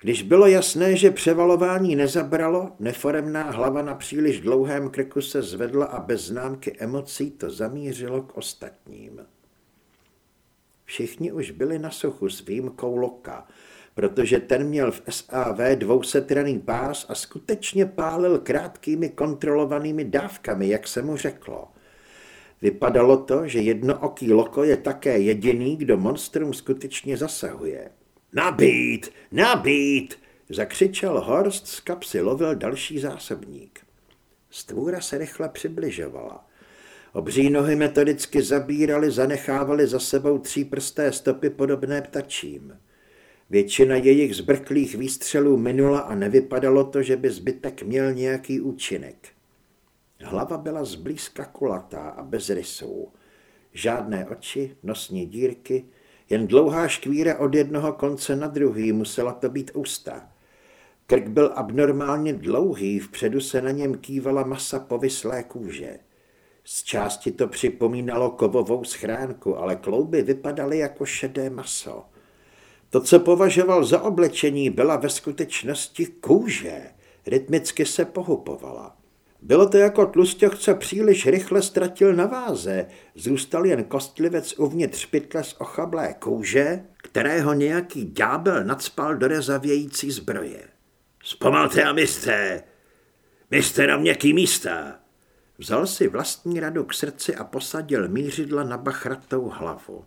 Když bylo jasné, že převalování nezabralo, neforemná hlava na příliš dlouhém krku se zvedla a bez známky emocí to zamířilo k ostatním. Všichni už byli na suchu s výjimkou Loka, protože ten měl v SAV dvousetraný pás a skutečně pálil krátkými kontrolovanými dávkami, jak se mu řeklo. Vypadalo to, že jednooký loko je také jediný, kdo monstrum skutečně zasahuje. Nabít! Nabít! Zakřičel Horst, z kapsy lovil další zásobník. Stvůra se rychle přibližovala. Obří nohy metodicky zabírali, zanechávali za sebou tříprsté stopy podobné ptačím. Většina jejich zbrklých výstřelů minula a nevypadalo to, že by zbytek měl nějaký účinek. Hlava byla zblízka kulatá a bez rysů. Žádné oči, nosní dírky, jen dlouhá škvíra od jednoho konce na druhý musela to být ústa. Krk byl abnormálně dlouhý, vpředu se na něm kývala masa povislé kůže. Z části to připomínalo kovovou schránku, ale klouby vypadaly jako šedé maso. To, co považoval za oblečení, byla ve skutečnosti kůže. Rytmicky se pohupovala. Bylo to jako tlustěch, co příliš rychle ztratil na váze. Zůstal jen kostlivec uvnitř pytle z ochablé kůže, kterého nějaký ďábel nadspal do rezavějící zbroje. Zpomalte a mistře! Mistře na měkký místa! Vzal si vlastní radu k srdci a posadil mířidla na bachratou hlavu.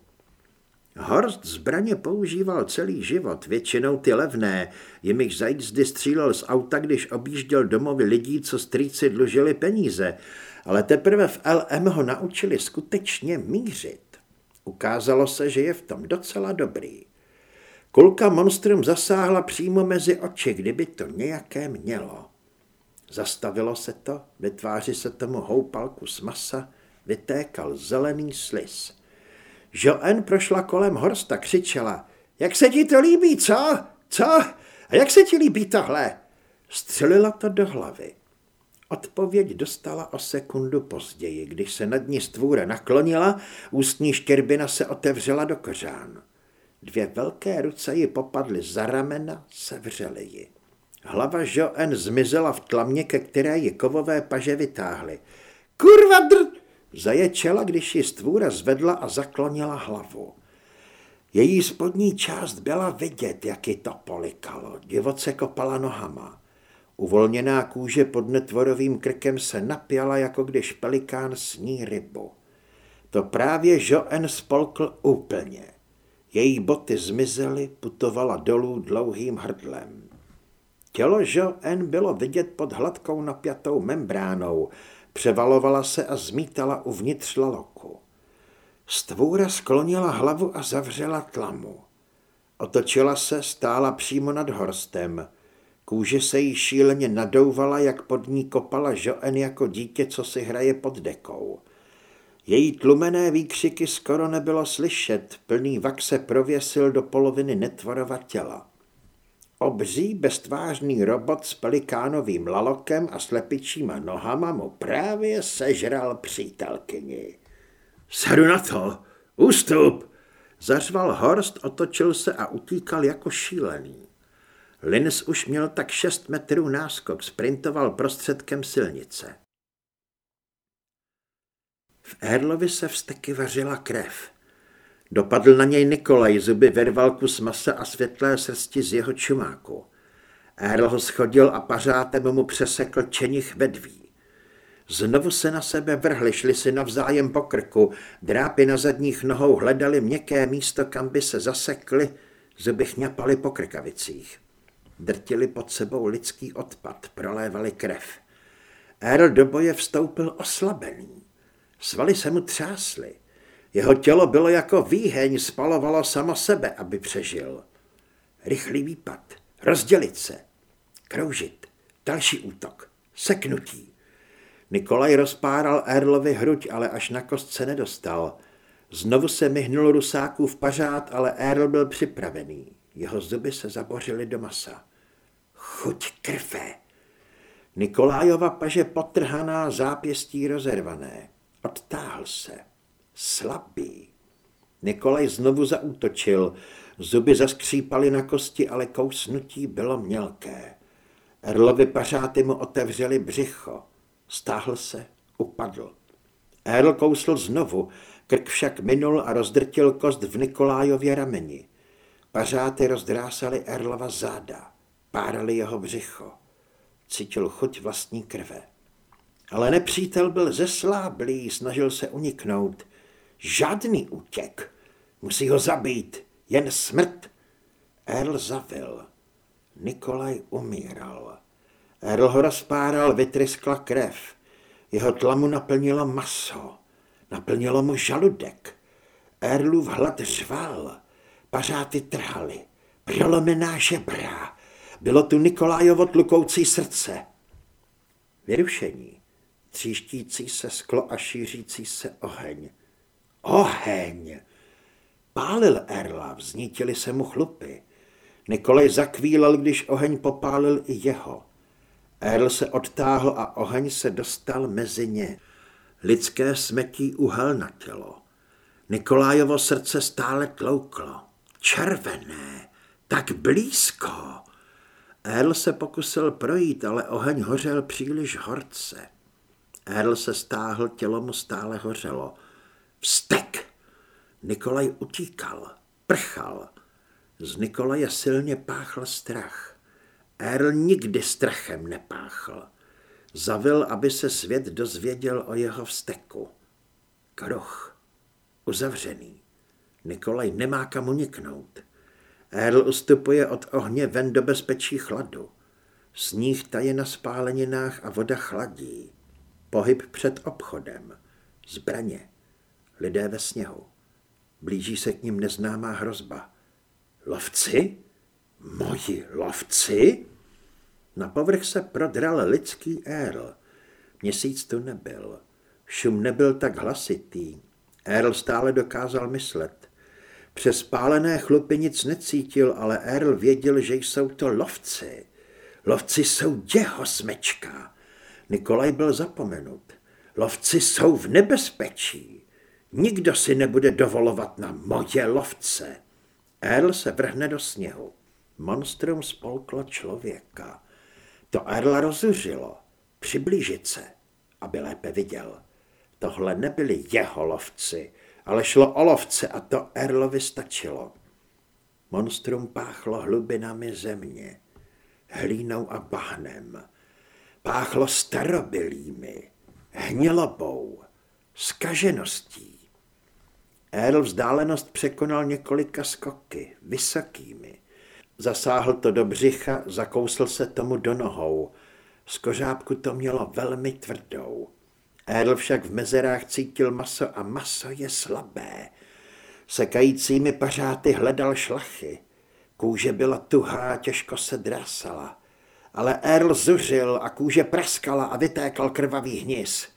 Horst zbraně používal celý život, většinou ty levné, jimiž zajízdy střílel z auta, když objížděl domovy lidí, co strýci dlužili peníze, ale teprve v LM ho naučili skutečně mířit. Ukázalo se, že je v tom docela dobrý. Kulka monstrum zasáhla přímo mezi oči, kdyby to nějaké mělo. Zastavilo se to, vytváří se tomu houpalku z masa, vytékal zelený sliz. Joen prošla kolem Horsta, křičela. Jak se ti to líbí, co? Co? A jak se ti líbí tohle? Střelila to do hlavy. Odpověď dostala o sekundu později, když se nad ní stvůra naklonila, ústní štěrbina se otevřela do kořán. Dvě velké ruce ji popadly za ramena, sevřely ji. Hlava Joen zmizela v tlamě, ke které ji kovové paže vytáhly. Kurva dr... Zaječela, když ji stvůra zvedla a zaklonila hlavu. Její spodní část byla vidět, jak ji to polikalo. Divoce kopala nohama. Uvolněná kůže pod netvorovým krkem se napěla, jako když pelikán sní rybu. To právě Joen spolkl úplně. Její boty zmizely, putovala dolů dlouhým hrdlem. Tělo Joen bylo vidět pod hladkou napjatou membránou, převalovala se a zmítala uvnitř laloku. Stvůra sklonila hlavu a zavřela tlamu. Otočila se, stála přímo nad horstem. Kůže se jí šíleně nadouvala, jak pod ní kopala Joen jako dítě, co si hraje pod dekou. Její tlumené výkřiky skoro nebylo slyšet, plný vak se prověsil do poloviny netvorova těla. Obří beztvářný robot s pelikánovým lalokem a slepičíma nohama mu právě sežral přítelkyni. Sedu na to! Ústup! Zařval Horst, otočil se a utíkal jako šílený. Linus už měl tak šest metrů náskok, sprintoval prostředkem silnice. V Erlovi se vsteky vařila krev. Dopadl na něj Nikolaj, zuby verval kus masa a světlé srsti z jeho čumáku. Erl ho schodil a pařátem mu přesekl čenich vedví. Znovu se na sebe vrhli, šli si navzájem po krku, drápy na zadních nohou hledali měkké místo, kam by se zasekli, zuby chňapali po krkavicích. Drtili pod sebou lidský odpad, prolévali krev. Erl do boje vstoupil oslabený. Svaly se mu třásly. Jeho tělo bylo jako výheň, spalovalo samo sebe, aby přežil. Rychlý výpad, rozdělit se, kroužit, další útok, seknutí. Nikolaj rozpáral Erlovi hruď, ale až na kost se nedostal. Znovu se myhnul rusáků v pařád, ale Erl byl připravený. Jeho zuby se zabořily do masa. Chuť krve. Nikolájova paže potrhaná, zápěstí rozervané. Odtáhl se. Slabý. Nikolaj znovu zaútočil. Zuby zaskřípaly na kosti, ale kousnutí bylo mělké. Erlovi pařáty mu otevřeli břicho. Stáhl se, upadl. Erl kousl znovu, krk však minul a rozdrtil kost v Nikolájově rameni. Pařáty rozdrásali Erlova záda, párali jeho břicho. Cítil chuť vlastní krve. Ale nepřítel byl zesláblý, snažil se uniknout. Žádný útěk. Musí ho zabít. Jen smrt. Erl zavil. Nikolaj umíral. Erl ho rozpáral, vytryskla krev. Jeho tlamu naplnilo maso. Naplnilo mu žaludek. Erlův hlad řval. Pařáty trhaly. Prolomená žebra. Bylo tu Nikolajovo tlukoucí srdce. Vyrušení tříštící se sklo a šířící se oheň. Oheň! Pálil Erla, vznítili se mu chlupy. Nikolaj zakvílel, když oheň popálil i jeho. Erl se odtáhl a oheň se dostal mezi ně. Lidské smetí uhel na tělo. Nikolájovo srdce stále tlouklo. Červené, tak blízko. Erl se pokusil projít, ale oheň hořel příliš horce. Erl se stáhl, tělo mu stále hořelo. Vstek! Nikolaj utíkal, prchal. Z Nikolaje silně páchl strach. Erl nikdy strachem nepáchl. Zavil, aby se svět dozvěděl o jeho vzteku. Kruh. Uzavřený. Nikolaj nemá kam uniknout. Erl ustupuje od ohně ven do bezpečí chladu. Sníh taje na spáleninách a voda chladí. Pohyb před obchodem. Zbraně. Lidé ve sněhu. Blíží se k ním neznámá hrozba. Lovci? Moji lovci? Na povrch se prodral lidský Earl. Měsíc tu nebyl. Šum nebyl tak hlasitý. Earl stále dokázal myslet. Přes pálené chlupy nic necítil, ale Earl věděl, že jsou to lovci. Lovci jsou jeho smečka. Nikolaj byl zapomenut. Lovci jsou v nebezpečí. Nikdo si nebude dovolovat na moje lovce. Earl se vrhne do sněhu. Monstrum spolklo člověka. To Erla rozuřilo. Přiblížit se, aby lépe viděl. Tohle nebyli jeho lovci, ale šlo o lovce a to Erlovi stačilo. Monstrum páchlo hlubinami země, hlínou a bahnem. Páchlo starobylými, hnělobou, skažeností. Earl vzdálenost překonal několika skoky, vysokými. Zasáhl to do břicha, zakousl se tomu do nohou. Z kořápku to mělo velmi tvrdou. Earl však v mezerách cítil maso a maso je slabé. Sekajícími pařáty hledal šlachy. Kůže byla tuhá, těžko se drásala. Ale Earl zuřil a kůže praskala a vytékal krvavý hnis.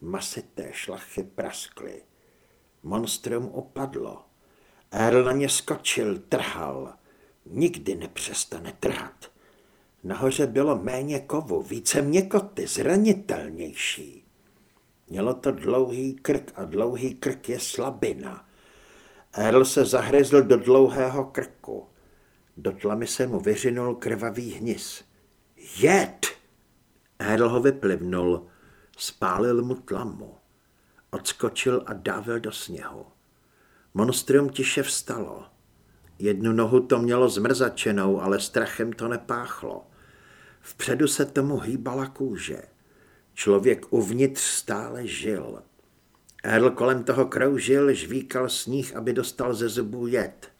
Masité šlachy praskly. Monstrum upadlo. Earl na ně skočil, trhal. Nikdy nepřestane trhat. Nahoře bylo méně kovu, více měkoty, zranitelnější. Mělo to dlouhý krk a dlouhý krk je slabina. Earl se zahryzl do dlouhého krku. Do tlamy se mu vyřinul krvavý hnis. Jed! Earl ho vyplivnul, spálil mu tlamu. Odskočil a dávil do sněhu. Monstrum tiše vstalo. Jednu nohu to mělo zmrzačenou, ale strachem to nepáchlo. Vpředu se tomu hýbala kůže. Člověk uvnitř stále žil. Earl kolem toho kroužil, žvíkal sníh, aby dostal ze zubů jed.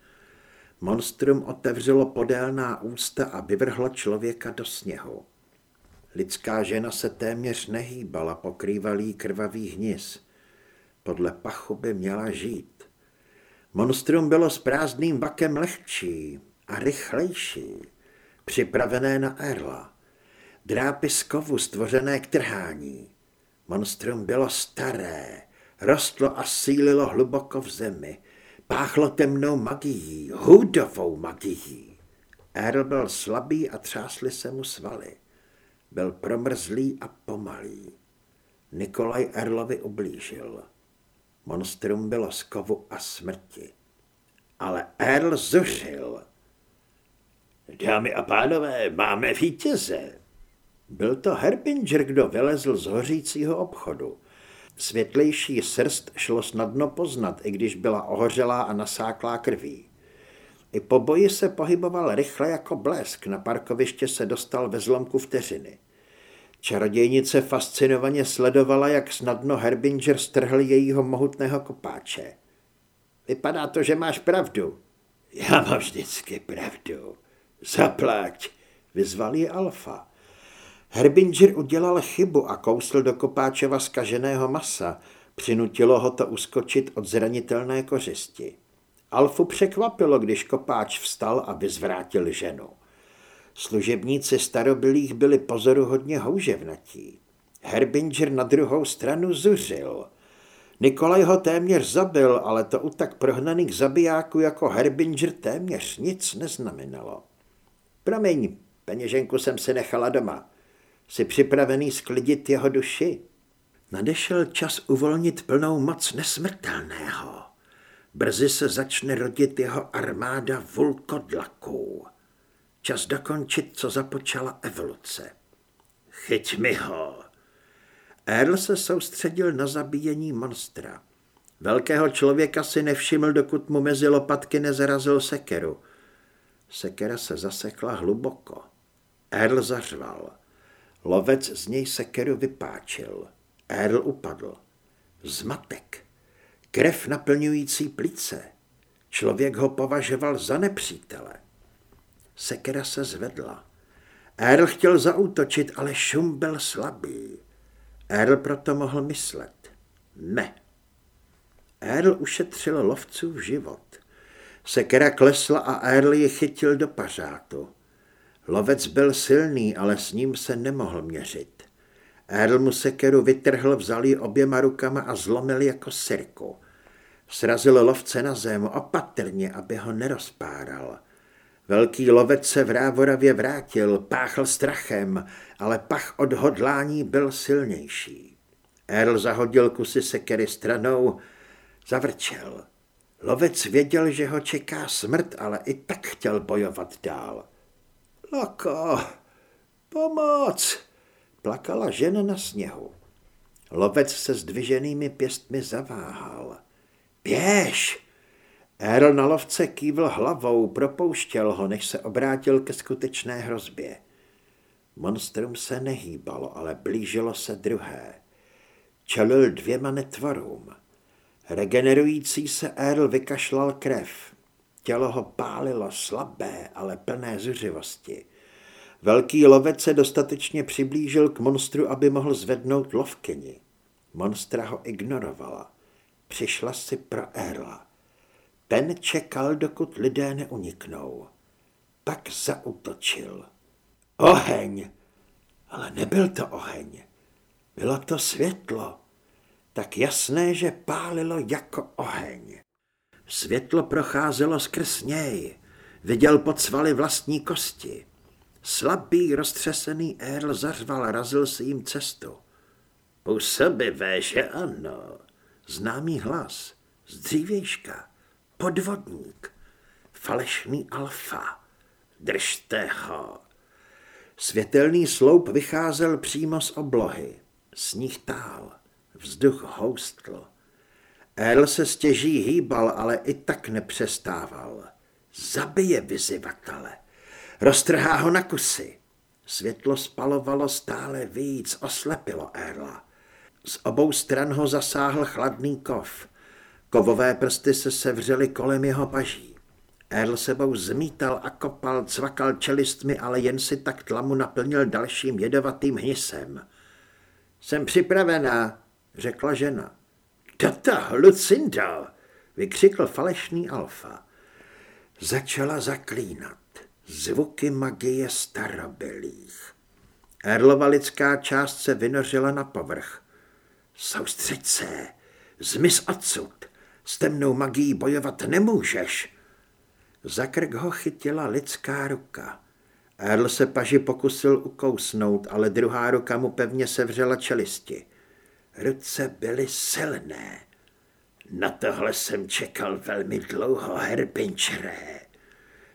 Monstrum otevřelo podélná ústa a vyvrhlo člověka do sněhu. Lidská žena se téměř nehýbala, pokrývalý krvavý hnis. Podle pachu by měla žít. Monstrum bylo s prázdným bakem lehčí a rychlejší, připravené na Erla. Drápy z kovu stvořené k trhání. Monstrum bylo staré, rostlo a sílilo hluboko v zemi. Páchlo temnou magií, hudovou magií. Erl byl slabý a třásly se mu svaly. Byl promrzlý a pomalý. Nikolaj Erlovi ublížil. Monstrum bylo z kovu a smrti. Ale Erl zuřil. Dámy a pánové, máme vítěze. Byl to Herbinger, kdo vylezl z hořícího obchodu. Světlejší srst šlo snadno poznat, i když byla ohořelá a nasáklá krví. I po boji se pohyboval rychle jako blesk, na parkoviště se dostal ve zlomku vteřiny. Čarodějnice fascinovaně sledovala, jak snadno Herbinger strhl jejího mohutného kopáče. Vypadá to, že máš pravdu. Já mám vždycky pravdu. Zaplať, vyzval ji Alfa. Herbinger udělal chybu a kousl do kopáčeva skaženého masa. Přinutilo ho to uskočit od zranitelné kořisti. Alfu překvapilo, když kopáč vstal a vyzvrátil ženu. Služebníci starobylých byli pozoruhodně houževnatí. Herbinger na druhou stranu zuřil. Nikolaj ho téměř zabil, ale to u tak prohnaných zabijáků jako Herbinger téměř nic neznamenalo. Promiň, peněženku jsem si nechala doma. Jsi připravený sklidit jeho duši? Nadešel čas uvolnit plnou moc nesmrtelného. Brzy se začne rodit jeho armáda vulkodlaků. Čas dokončit, co započala evoluce. Chyť mi ho. Earl se soustředil na zabíjení monstra. Velkého člověka si nevšiml, dokud mu mezi lopatky nezarazil sekeru. Sekera se zasekla hluboko. Earl zařval. Lovec z něj sekeru vypáčil. Earl upadl. Zmatek. Krev naplňující plice. Člověk ho považoval za nepřítele. Sekera se zvedla. Earl chtěl zaútočit, ale šum byl slabý. Earl proto mohl myslet. Ne. Earl ušetřil lovcův život. Sekera klesla a Earl ji chytil do pařátu. Lovec byl silný, ale s ním se nemohl měřit. Earl mu sekeru vytrhl, vzal ji oběma rukama a zlomil jako sirku. Srazil lovce na zem opatrně, aby ho nerozpáral. Velký lovec se v Rávoravě vrátil, páchl strachem, ale pach odhodlání byl silnější. Earl zahodil kusy sekery stranou, zavrčel. Lovec věděl, že ho čeká smrt, ale i tak chtěl bojovat dál. Loko, pomoc! Plakala žena na sněhu. Lovec se zdviženými pěstmi zaváhal. Běž! Erl na lovce kývl hlavou, propouštěl ho, než se obrátil ke skutečné hrozbě. Monstrum se nehýbalo, ale blížilo se druhé. Čelil dvěma netvorům. Regenerující se Erl vykašlal krev. Tělo ho pálilo slabé, ale plné zuřivosti. Velký lovec se dostatečně přiblížil k monstru, aby mohl zvednout lovkyni. Monstra ho ignorovala. Přišla si pro Erla. Ten čekal, dokud lidé neuniknou. Pak zautočil. Oheň! Ale nebyl to oheň. Bylo to světlo. Tak jasné, že pálilo jako oheň. Světlo procházelo skrz něj. Viděl pod svaly vlastní kosti. Slabý, roztřesený Erl zařval, razil si jim cestu. Působivé, že ano. Známý hlas. Z dřívějška. Podvodník. Falešný alfa. Držte ho. Světelný sloup vycházel přímo z oblohy. Sníh tál. Vzduch houstl. Erl se stěží hýbal, ale i tak nepřestával. Zabije vyzivatele. Roztrhá ho na kusy. Světlo spalovalo stále víc, oslepilo Erla. Z obou stran ho zasáhl chladný kov. Kovové prsty se sevřely kolem jeho paží. Erl sebou zmítal a kopal, cvakal čelistmi, ale jen si tak tlamu naplnil dalším jedovatým hnisem. Jsem připravená, řekla žena. Tata, Lucinda, vykřikl falešný alfa. Začala zaklínat. Zvuky magie starobylých. Erlova lidská část se vynořila na povrch. Soustřeď se, zmiz odsud, s temnou magií bojovat nemůžeš. Za krk ho chytila lidská ruka. Erl se paži pokusil ukousnout, ale druhá ruka mu pevně sevřela čelisti. Ruce byly silné. Na tohle jsem čekal velmi dlouho, herpinčeré.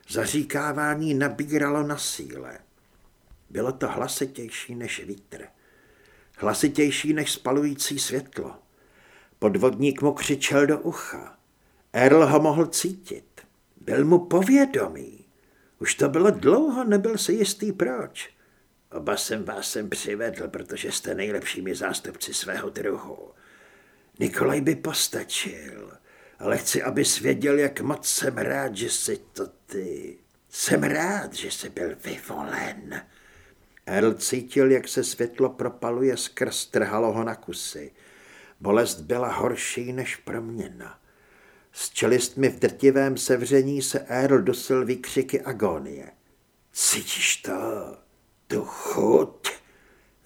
Zaříkávání nabíralo na síle. Bylo to hlasitější než vítr. Hlasitější než spalující světlo. Podvodník mu křičel do ucha. Erl ho mohl cítit. Byl mu povědomý. Už to bylo dlouho, nebyl si jistý proč. Oba jsem vás sem přivedl, protože jste nejlepšími zástupci svého druhu. Nikolaj by postačil, ale chci, abys věděl, jak moc jsem rád, že jsi to ty. Jsem rád, že jsi byl vyvolen. Erl cítil, jak se světlo propaluje skrz, trhalo ho na kusy. Bolest byla horší než proměna. S čelistmi v drtivém sevření se Erl dosil výkřiky agonie. Cítíš to? Tu chuť?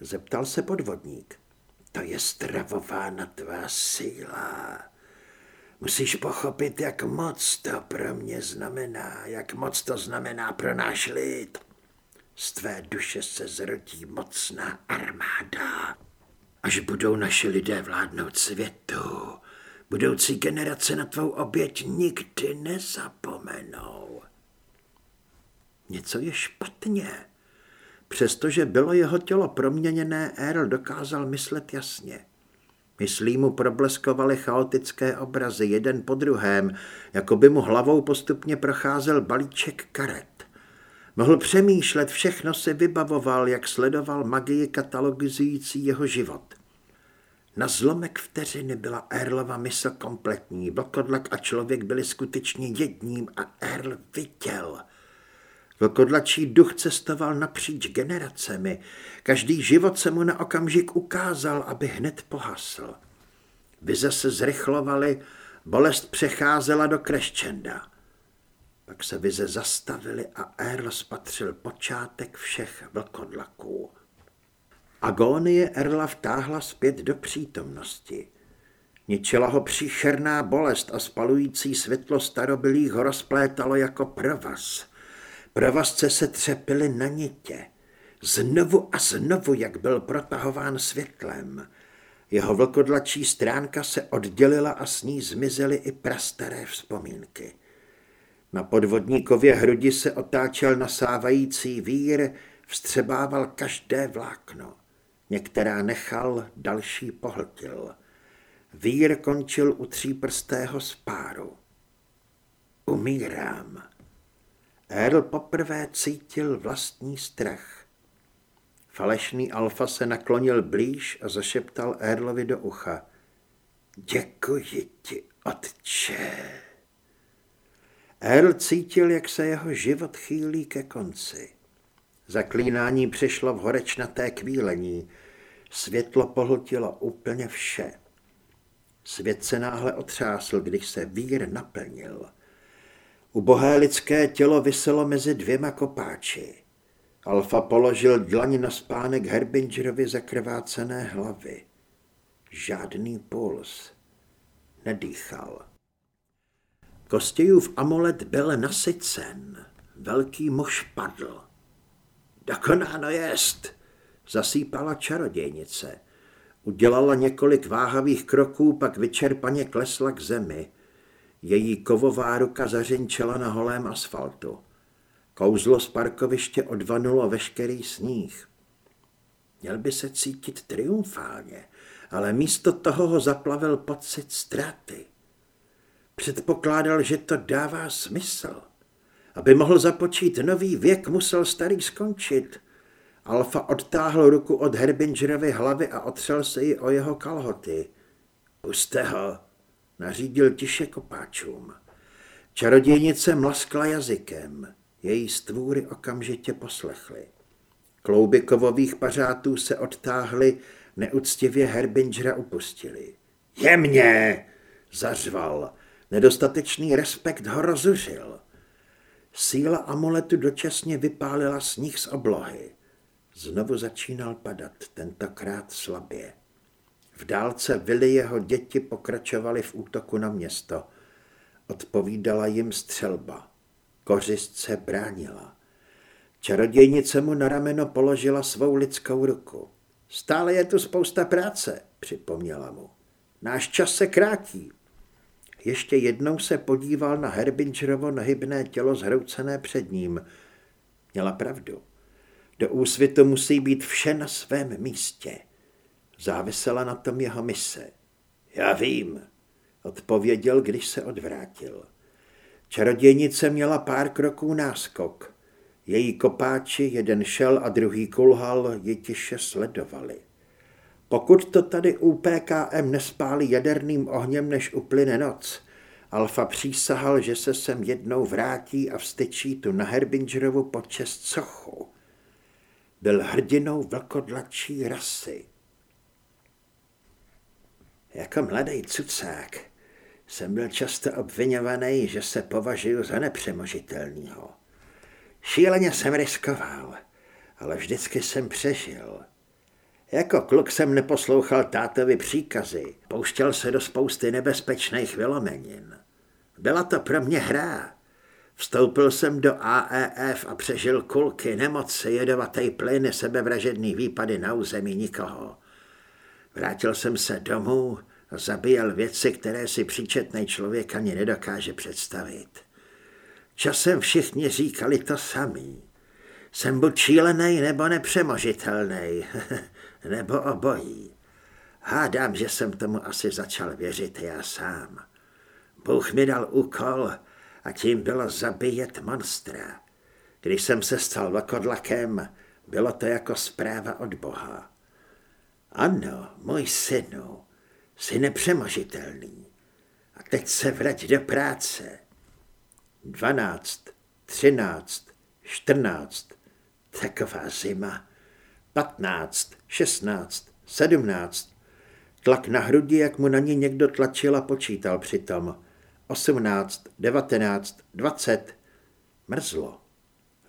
Zeptal se podvodník. To je stravována tvá síla. Musíš pochopit, jak moc to pro mě znamená, jak moc to znamená pro náš lid. Z tvé duše se zrodí mocná armáda. Až budou naši lidé vládnout světu, budoucí generace na tvou oběť nikdy nezapomenou. Něco je špatně. Přestože bylo jeho tělo proměněné, Earl dokázal myslet jasně. Myslí mu probleskovaly chaotické obrazy, jeden po druhém, jako by mu hlavou postupně procházel balíček karet. Mohl přemýšlet, všechno si vybavoval, jak sledoval magii katalogizující jeho život. Na zlomek vteřiny byla Erlova mysl kompletní, vlkodlak a člověk byli skutečně jedním a Erl viděl. Vlkodlačí duch cestoval napříč generacemi, každý život se mu na okamžik ukázal, aby hned pohasl. Vize se zrychlovaly, bolest přecházela do kreščenda. Pak se vize zastavily a Erl spatřil počátek všech vlkodlaků. Agónie Erla vtáhla zpět do přítomnosti. Ničila ho příšerná bolest a spalující světlo starobylých ho rozplétalo jako provaz. Provazce se třepily na nitě. Znovu a znovu, jak byl protahován světlem. Jeho vlkodlačí stránka se oddělila a s ní zmizely i prastaré vzpomínky. Na podvodníkově hrudi se otáčel nasávající vír, vstřebával každé vlákno. Některá nechal, další pohltil. Vír končil u tříprstého spáru. umírám. Earl poprvé cítil vlastní strach. Falešný alfa se naklonil blíž a zašeptal Earlovi do ucha. Děkuji ti, otče. Earl cítil, jak se jeho život chýlí ke konci. Zaklínání přišlo v horečnaté kvílení. Světlo pohltilo úplně vše. Svět se náhle otřásl, když se vír naplnil. Ubohé lidské tělo vyselo mezi dvěma kopáči. Alfa položil dlaň na spánek Herbingerovi zakrvácené hlavy. Žádný puls. Nedýchal. Kostějův amulet byl nasycen. Velký muž padl. Dokonáno jest, zasýpala čarodějnice. Udělala několik váhavých kroků, pak vyčerpaně klesla k zemi. Její kovová ruka zařinčela na holém asfaltu. Kouzlo z parkoviště odvanulo veškerý sníh. Měl by se cítit triumfálně, ale místo toho ho zaplavil pocit ztráty. Předpokládal, že to dává smysl. Aby mohl započít nový věk, musel starý skončit. Alfa odtáhl ruku od Herbingerovy hlavy a otřel se ji o jeho kalhoty. Puste ho, nařídil tiše kopáčům. Čarodějnice mlaskla jazykem. Její stvůry okamžitě poslechly. Klouby kovových pařátů se odtáhly, neúctivě Herbingera upustili. Jemně! zařval. Nedostatečný respekt ho rozuřil. Síla amuletu dočasně vypálila sníh z oblohy. Znovu začínal padat, tentokrát slabě. V dálce vily jeho děti pokračovali v útoku na město. Odpovídala jim střelba. Kořist se bránila. Čarodějnice mu na rameno položila svou lidskou ruku. Stále je tu spousta práce, připomněla mu. Náš čas se krátí. Ještě jednou se podíval na Herbingerovo nahybné tělo zhroucené před ním. Měla pravdu. Do úsvitu musí být vše na svém místě. Závisela na tom jeho mise. Já vím, odpověděl, když se odvrátil. Čarodějnice měla pár kroků náskok. Její kopáči, jeden šel a druhý kulhal, ji tiše sledovali. Pokud to tady u PKM nespálí jaderným ohněm, než uplyne noc, Alfa přísahal, že se sem jednou vrátí a vstečí tu na Herbingerovu počest sochu. Byl hrdinou vlkodlačí rasy. Jako mladý cucák jsem byl často obvinovaný, že se považuji za nepřemožitelného. Šíleně jsem riskoval, ale vždycky jsem přežil. Jako kluk jsem neposlouchal tátovi příkazy, pouštěl se do spousty nebezpečných vylomenin. Byla to pro mě hra. Vstoupil jsem do AEF a přežil kulky, nemoci, jedovatý plyn, sebevražedný výpady na území nikoho. Vrátil jsem se domů a zabíjel věci, které si příčetný člověk ani nedokáže představit. Časem všichni říkali to samý. Jsem buď šílený nebo nepřemožitelný, nebo obojí. Hádám, že jsem tomu asi začal věřit já sám. Bůh mi dal úkol a tím bylo zabíjet monstra. Když jsem se stal vlkodlakem, bylo to jako zpráva od Boha. Ano, můj synu, jsi nepřemožitelný. A teď se vrať do práce. Dvanáct, třináct, čtrnáct, taková zima. Patnáct, šestnáct, sedmnáct. Tlak na hrudi, jak mu na ní někdo tlačil a počítal přitom. Osmnáct, devatenáct, dvacet. Mrzlo.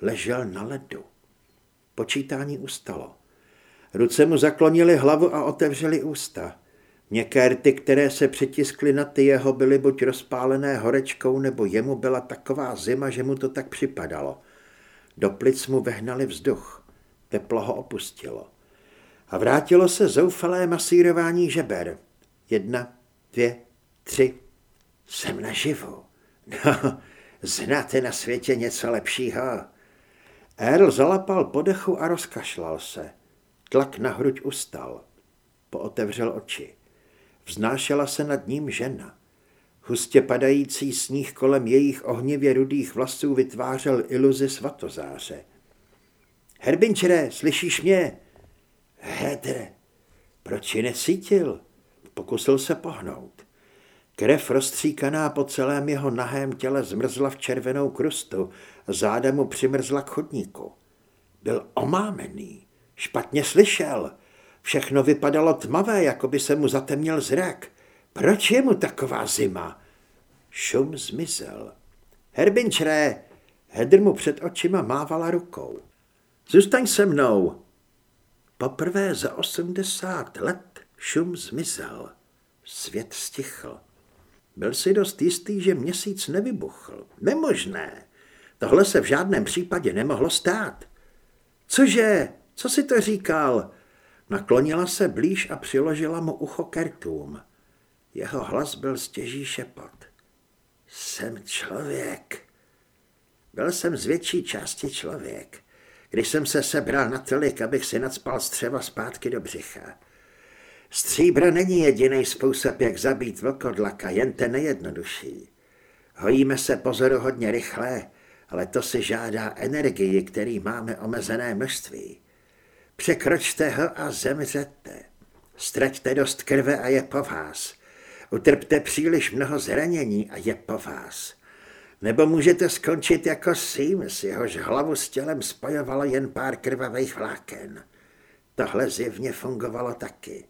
Ležel na ledu. Počítání ustalo. Ruce mu zaklonily hlavu a otevřely ústa. Měkké rty, které se přitiskly na ty jeho, byly buď rozpálené horečkou, nebo jemu byla taková zima, že mu to tak připadalo. Do plic mu vehnali vzduch. Teplo ho opustilo. A vrátilo se zoufalé masírování žeber. Jedna, dvě, tři. Jsem naživu. No, znáte na světě něco lepšího? Earl zalapal podechu a rozkašlal se. Tlak na hruď ustal. Pootevřel oči. Vznášela se nad ním žena. Hustě padající sníh kolem jejich ohnivě rudých vlasů vytvářel iluzi svatozáře. Herbinčere, slyšíš mě? Hedre, proč ji necítil? Pokusil se pohnout. Krev rozstříkaná po celém jeho nahém těle zmrzla v červenou krustu záda mu přimrzla k chodníku. Byl omámený, špatně slyšel. Všechno vypadalo tmavé, jako by se mu zatemnil zrak. Proč je mu taková zima? Šum zmizel. Herbinčré, Hedr mu před očima mávala rukou. Zůstaň se mnou. Poprvé za osmdesát let šum zmizel. Svět stichl. Byl si dost jistý, že měsíc nevybuchl. Nemožné. Tohle se v žádném případě nemohlo stát. Cože? Co si to říkal? Naklonila se blíž a přiložila mu ucho kertům. Jeho hlas byl stěží šepot. Jsem člověk. Byl jsem z větší části člověk. Když jsem se sebral natolik, abych si nadspal střeva zpátky do břicha. Stříbro není jediný způsob, jak zabít vlkodlaka, jen ten nejjednodušší. Hojíme se pozoru hodně rychle, ale to si žádá energii, který máme omezené množství. Překročte ho a zemřete. Straťte dost krve a je po vás. Utrpte příliš mnoho zranění a je po vás. Nebo můžete skončit jako Sims, jehož hlavu s tělem spojovalo jen pár krvavých vláken. Tohle zjevně fungovalo taky.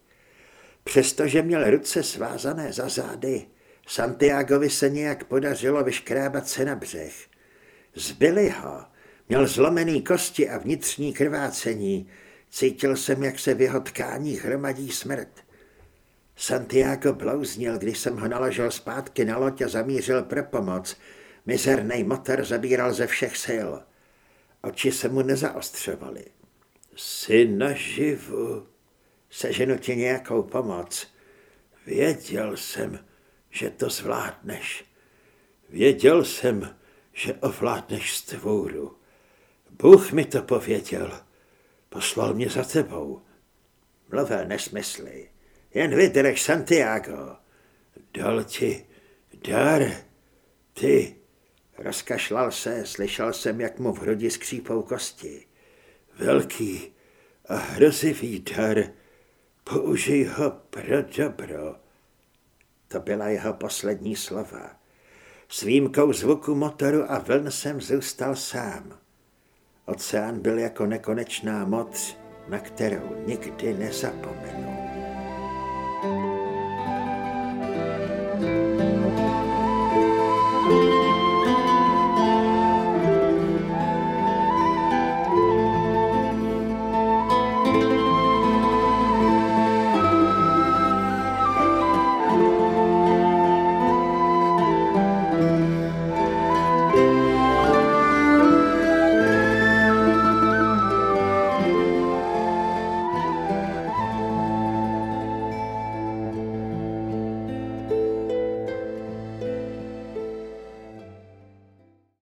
Přestože měl ruce svázané za zády, Santiagovi se nějak podařilo vyškrábat se na břeh. Zbyli ho, měl zlomený kosti a vnitřní krvácení, cítil jsem, jak se v jeho tkáních hromadí smrt. Santiago blouznil, když jsem ho naložil zpátky na loď a zamířil pro pomoc. Mizerný motor zabíral ze všech sil. Oči se mu nezaostřovaly. Jsi naživu, seženu ti nějakou pomoc. Věděl jsem, že to zvládneš. Věděl jsem, že ovládneš stvůru. Bůh mi to pověděl. Poslal mě za tebou. Mluvel nesmysly. Jen vydrž, Santiago. Dal ti dar. Ty. Rozkašlal se, slyšel jsem, jak mu v hrudi skřípou kosti. Velký a hrozivý dar. Použij ho pro dobro. To byla jeho poslední slova. S výjimkou zvuku motoru a vln jsem zůstal sám. Oceán byl jako nekonečná moc, na kterou nikdy nezapomenu.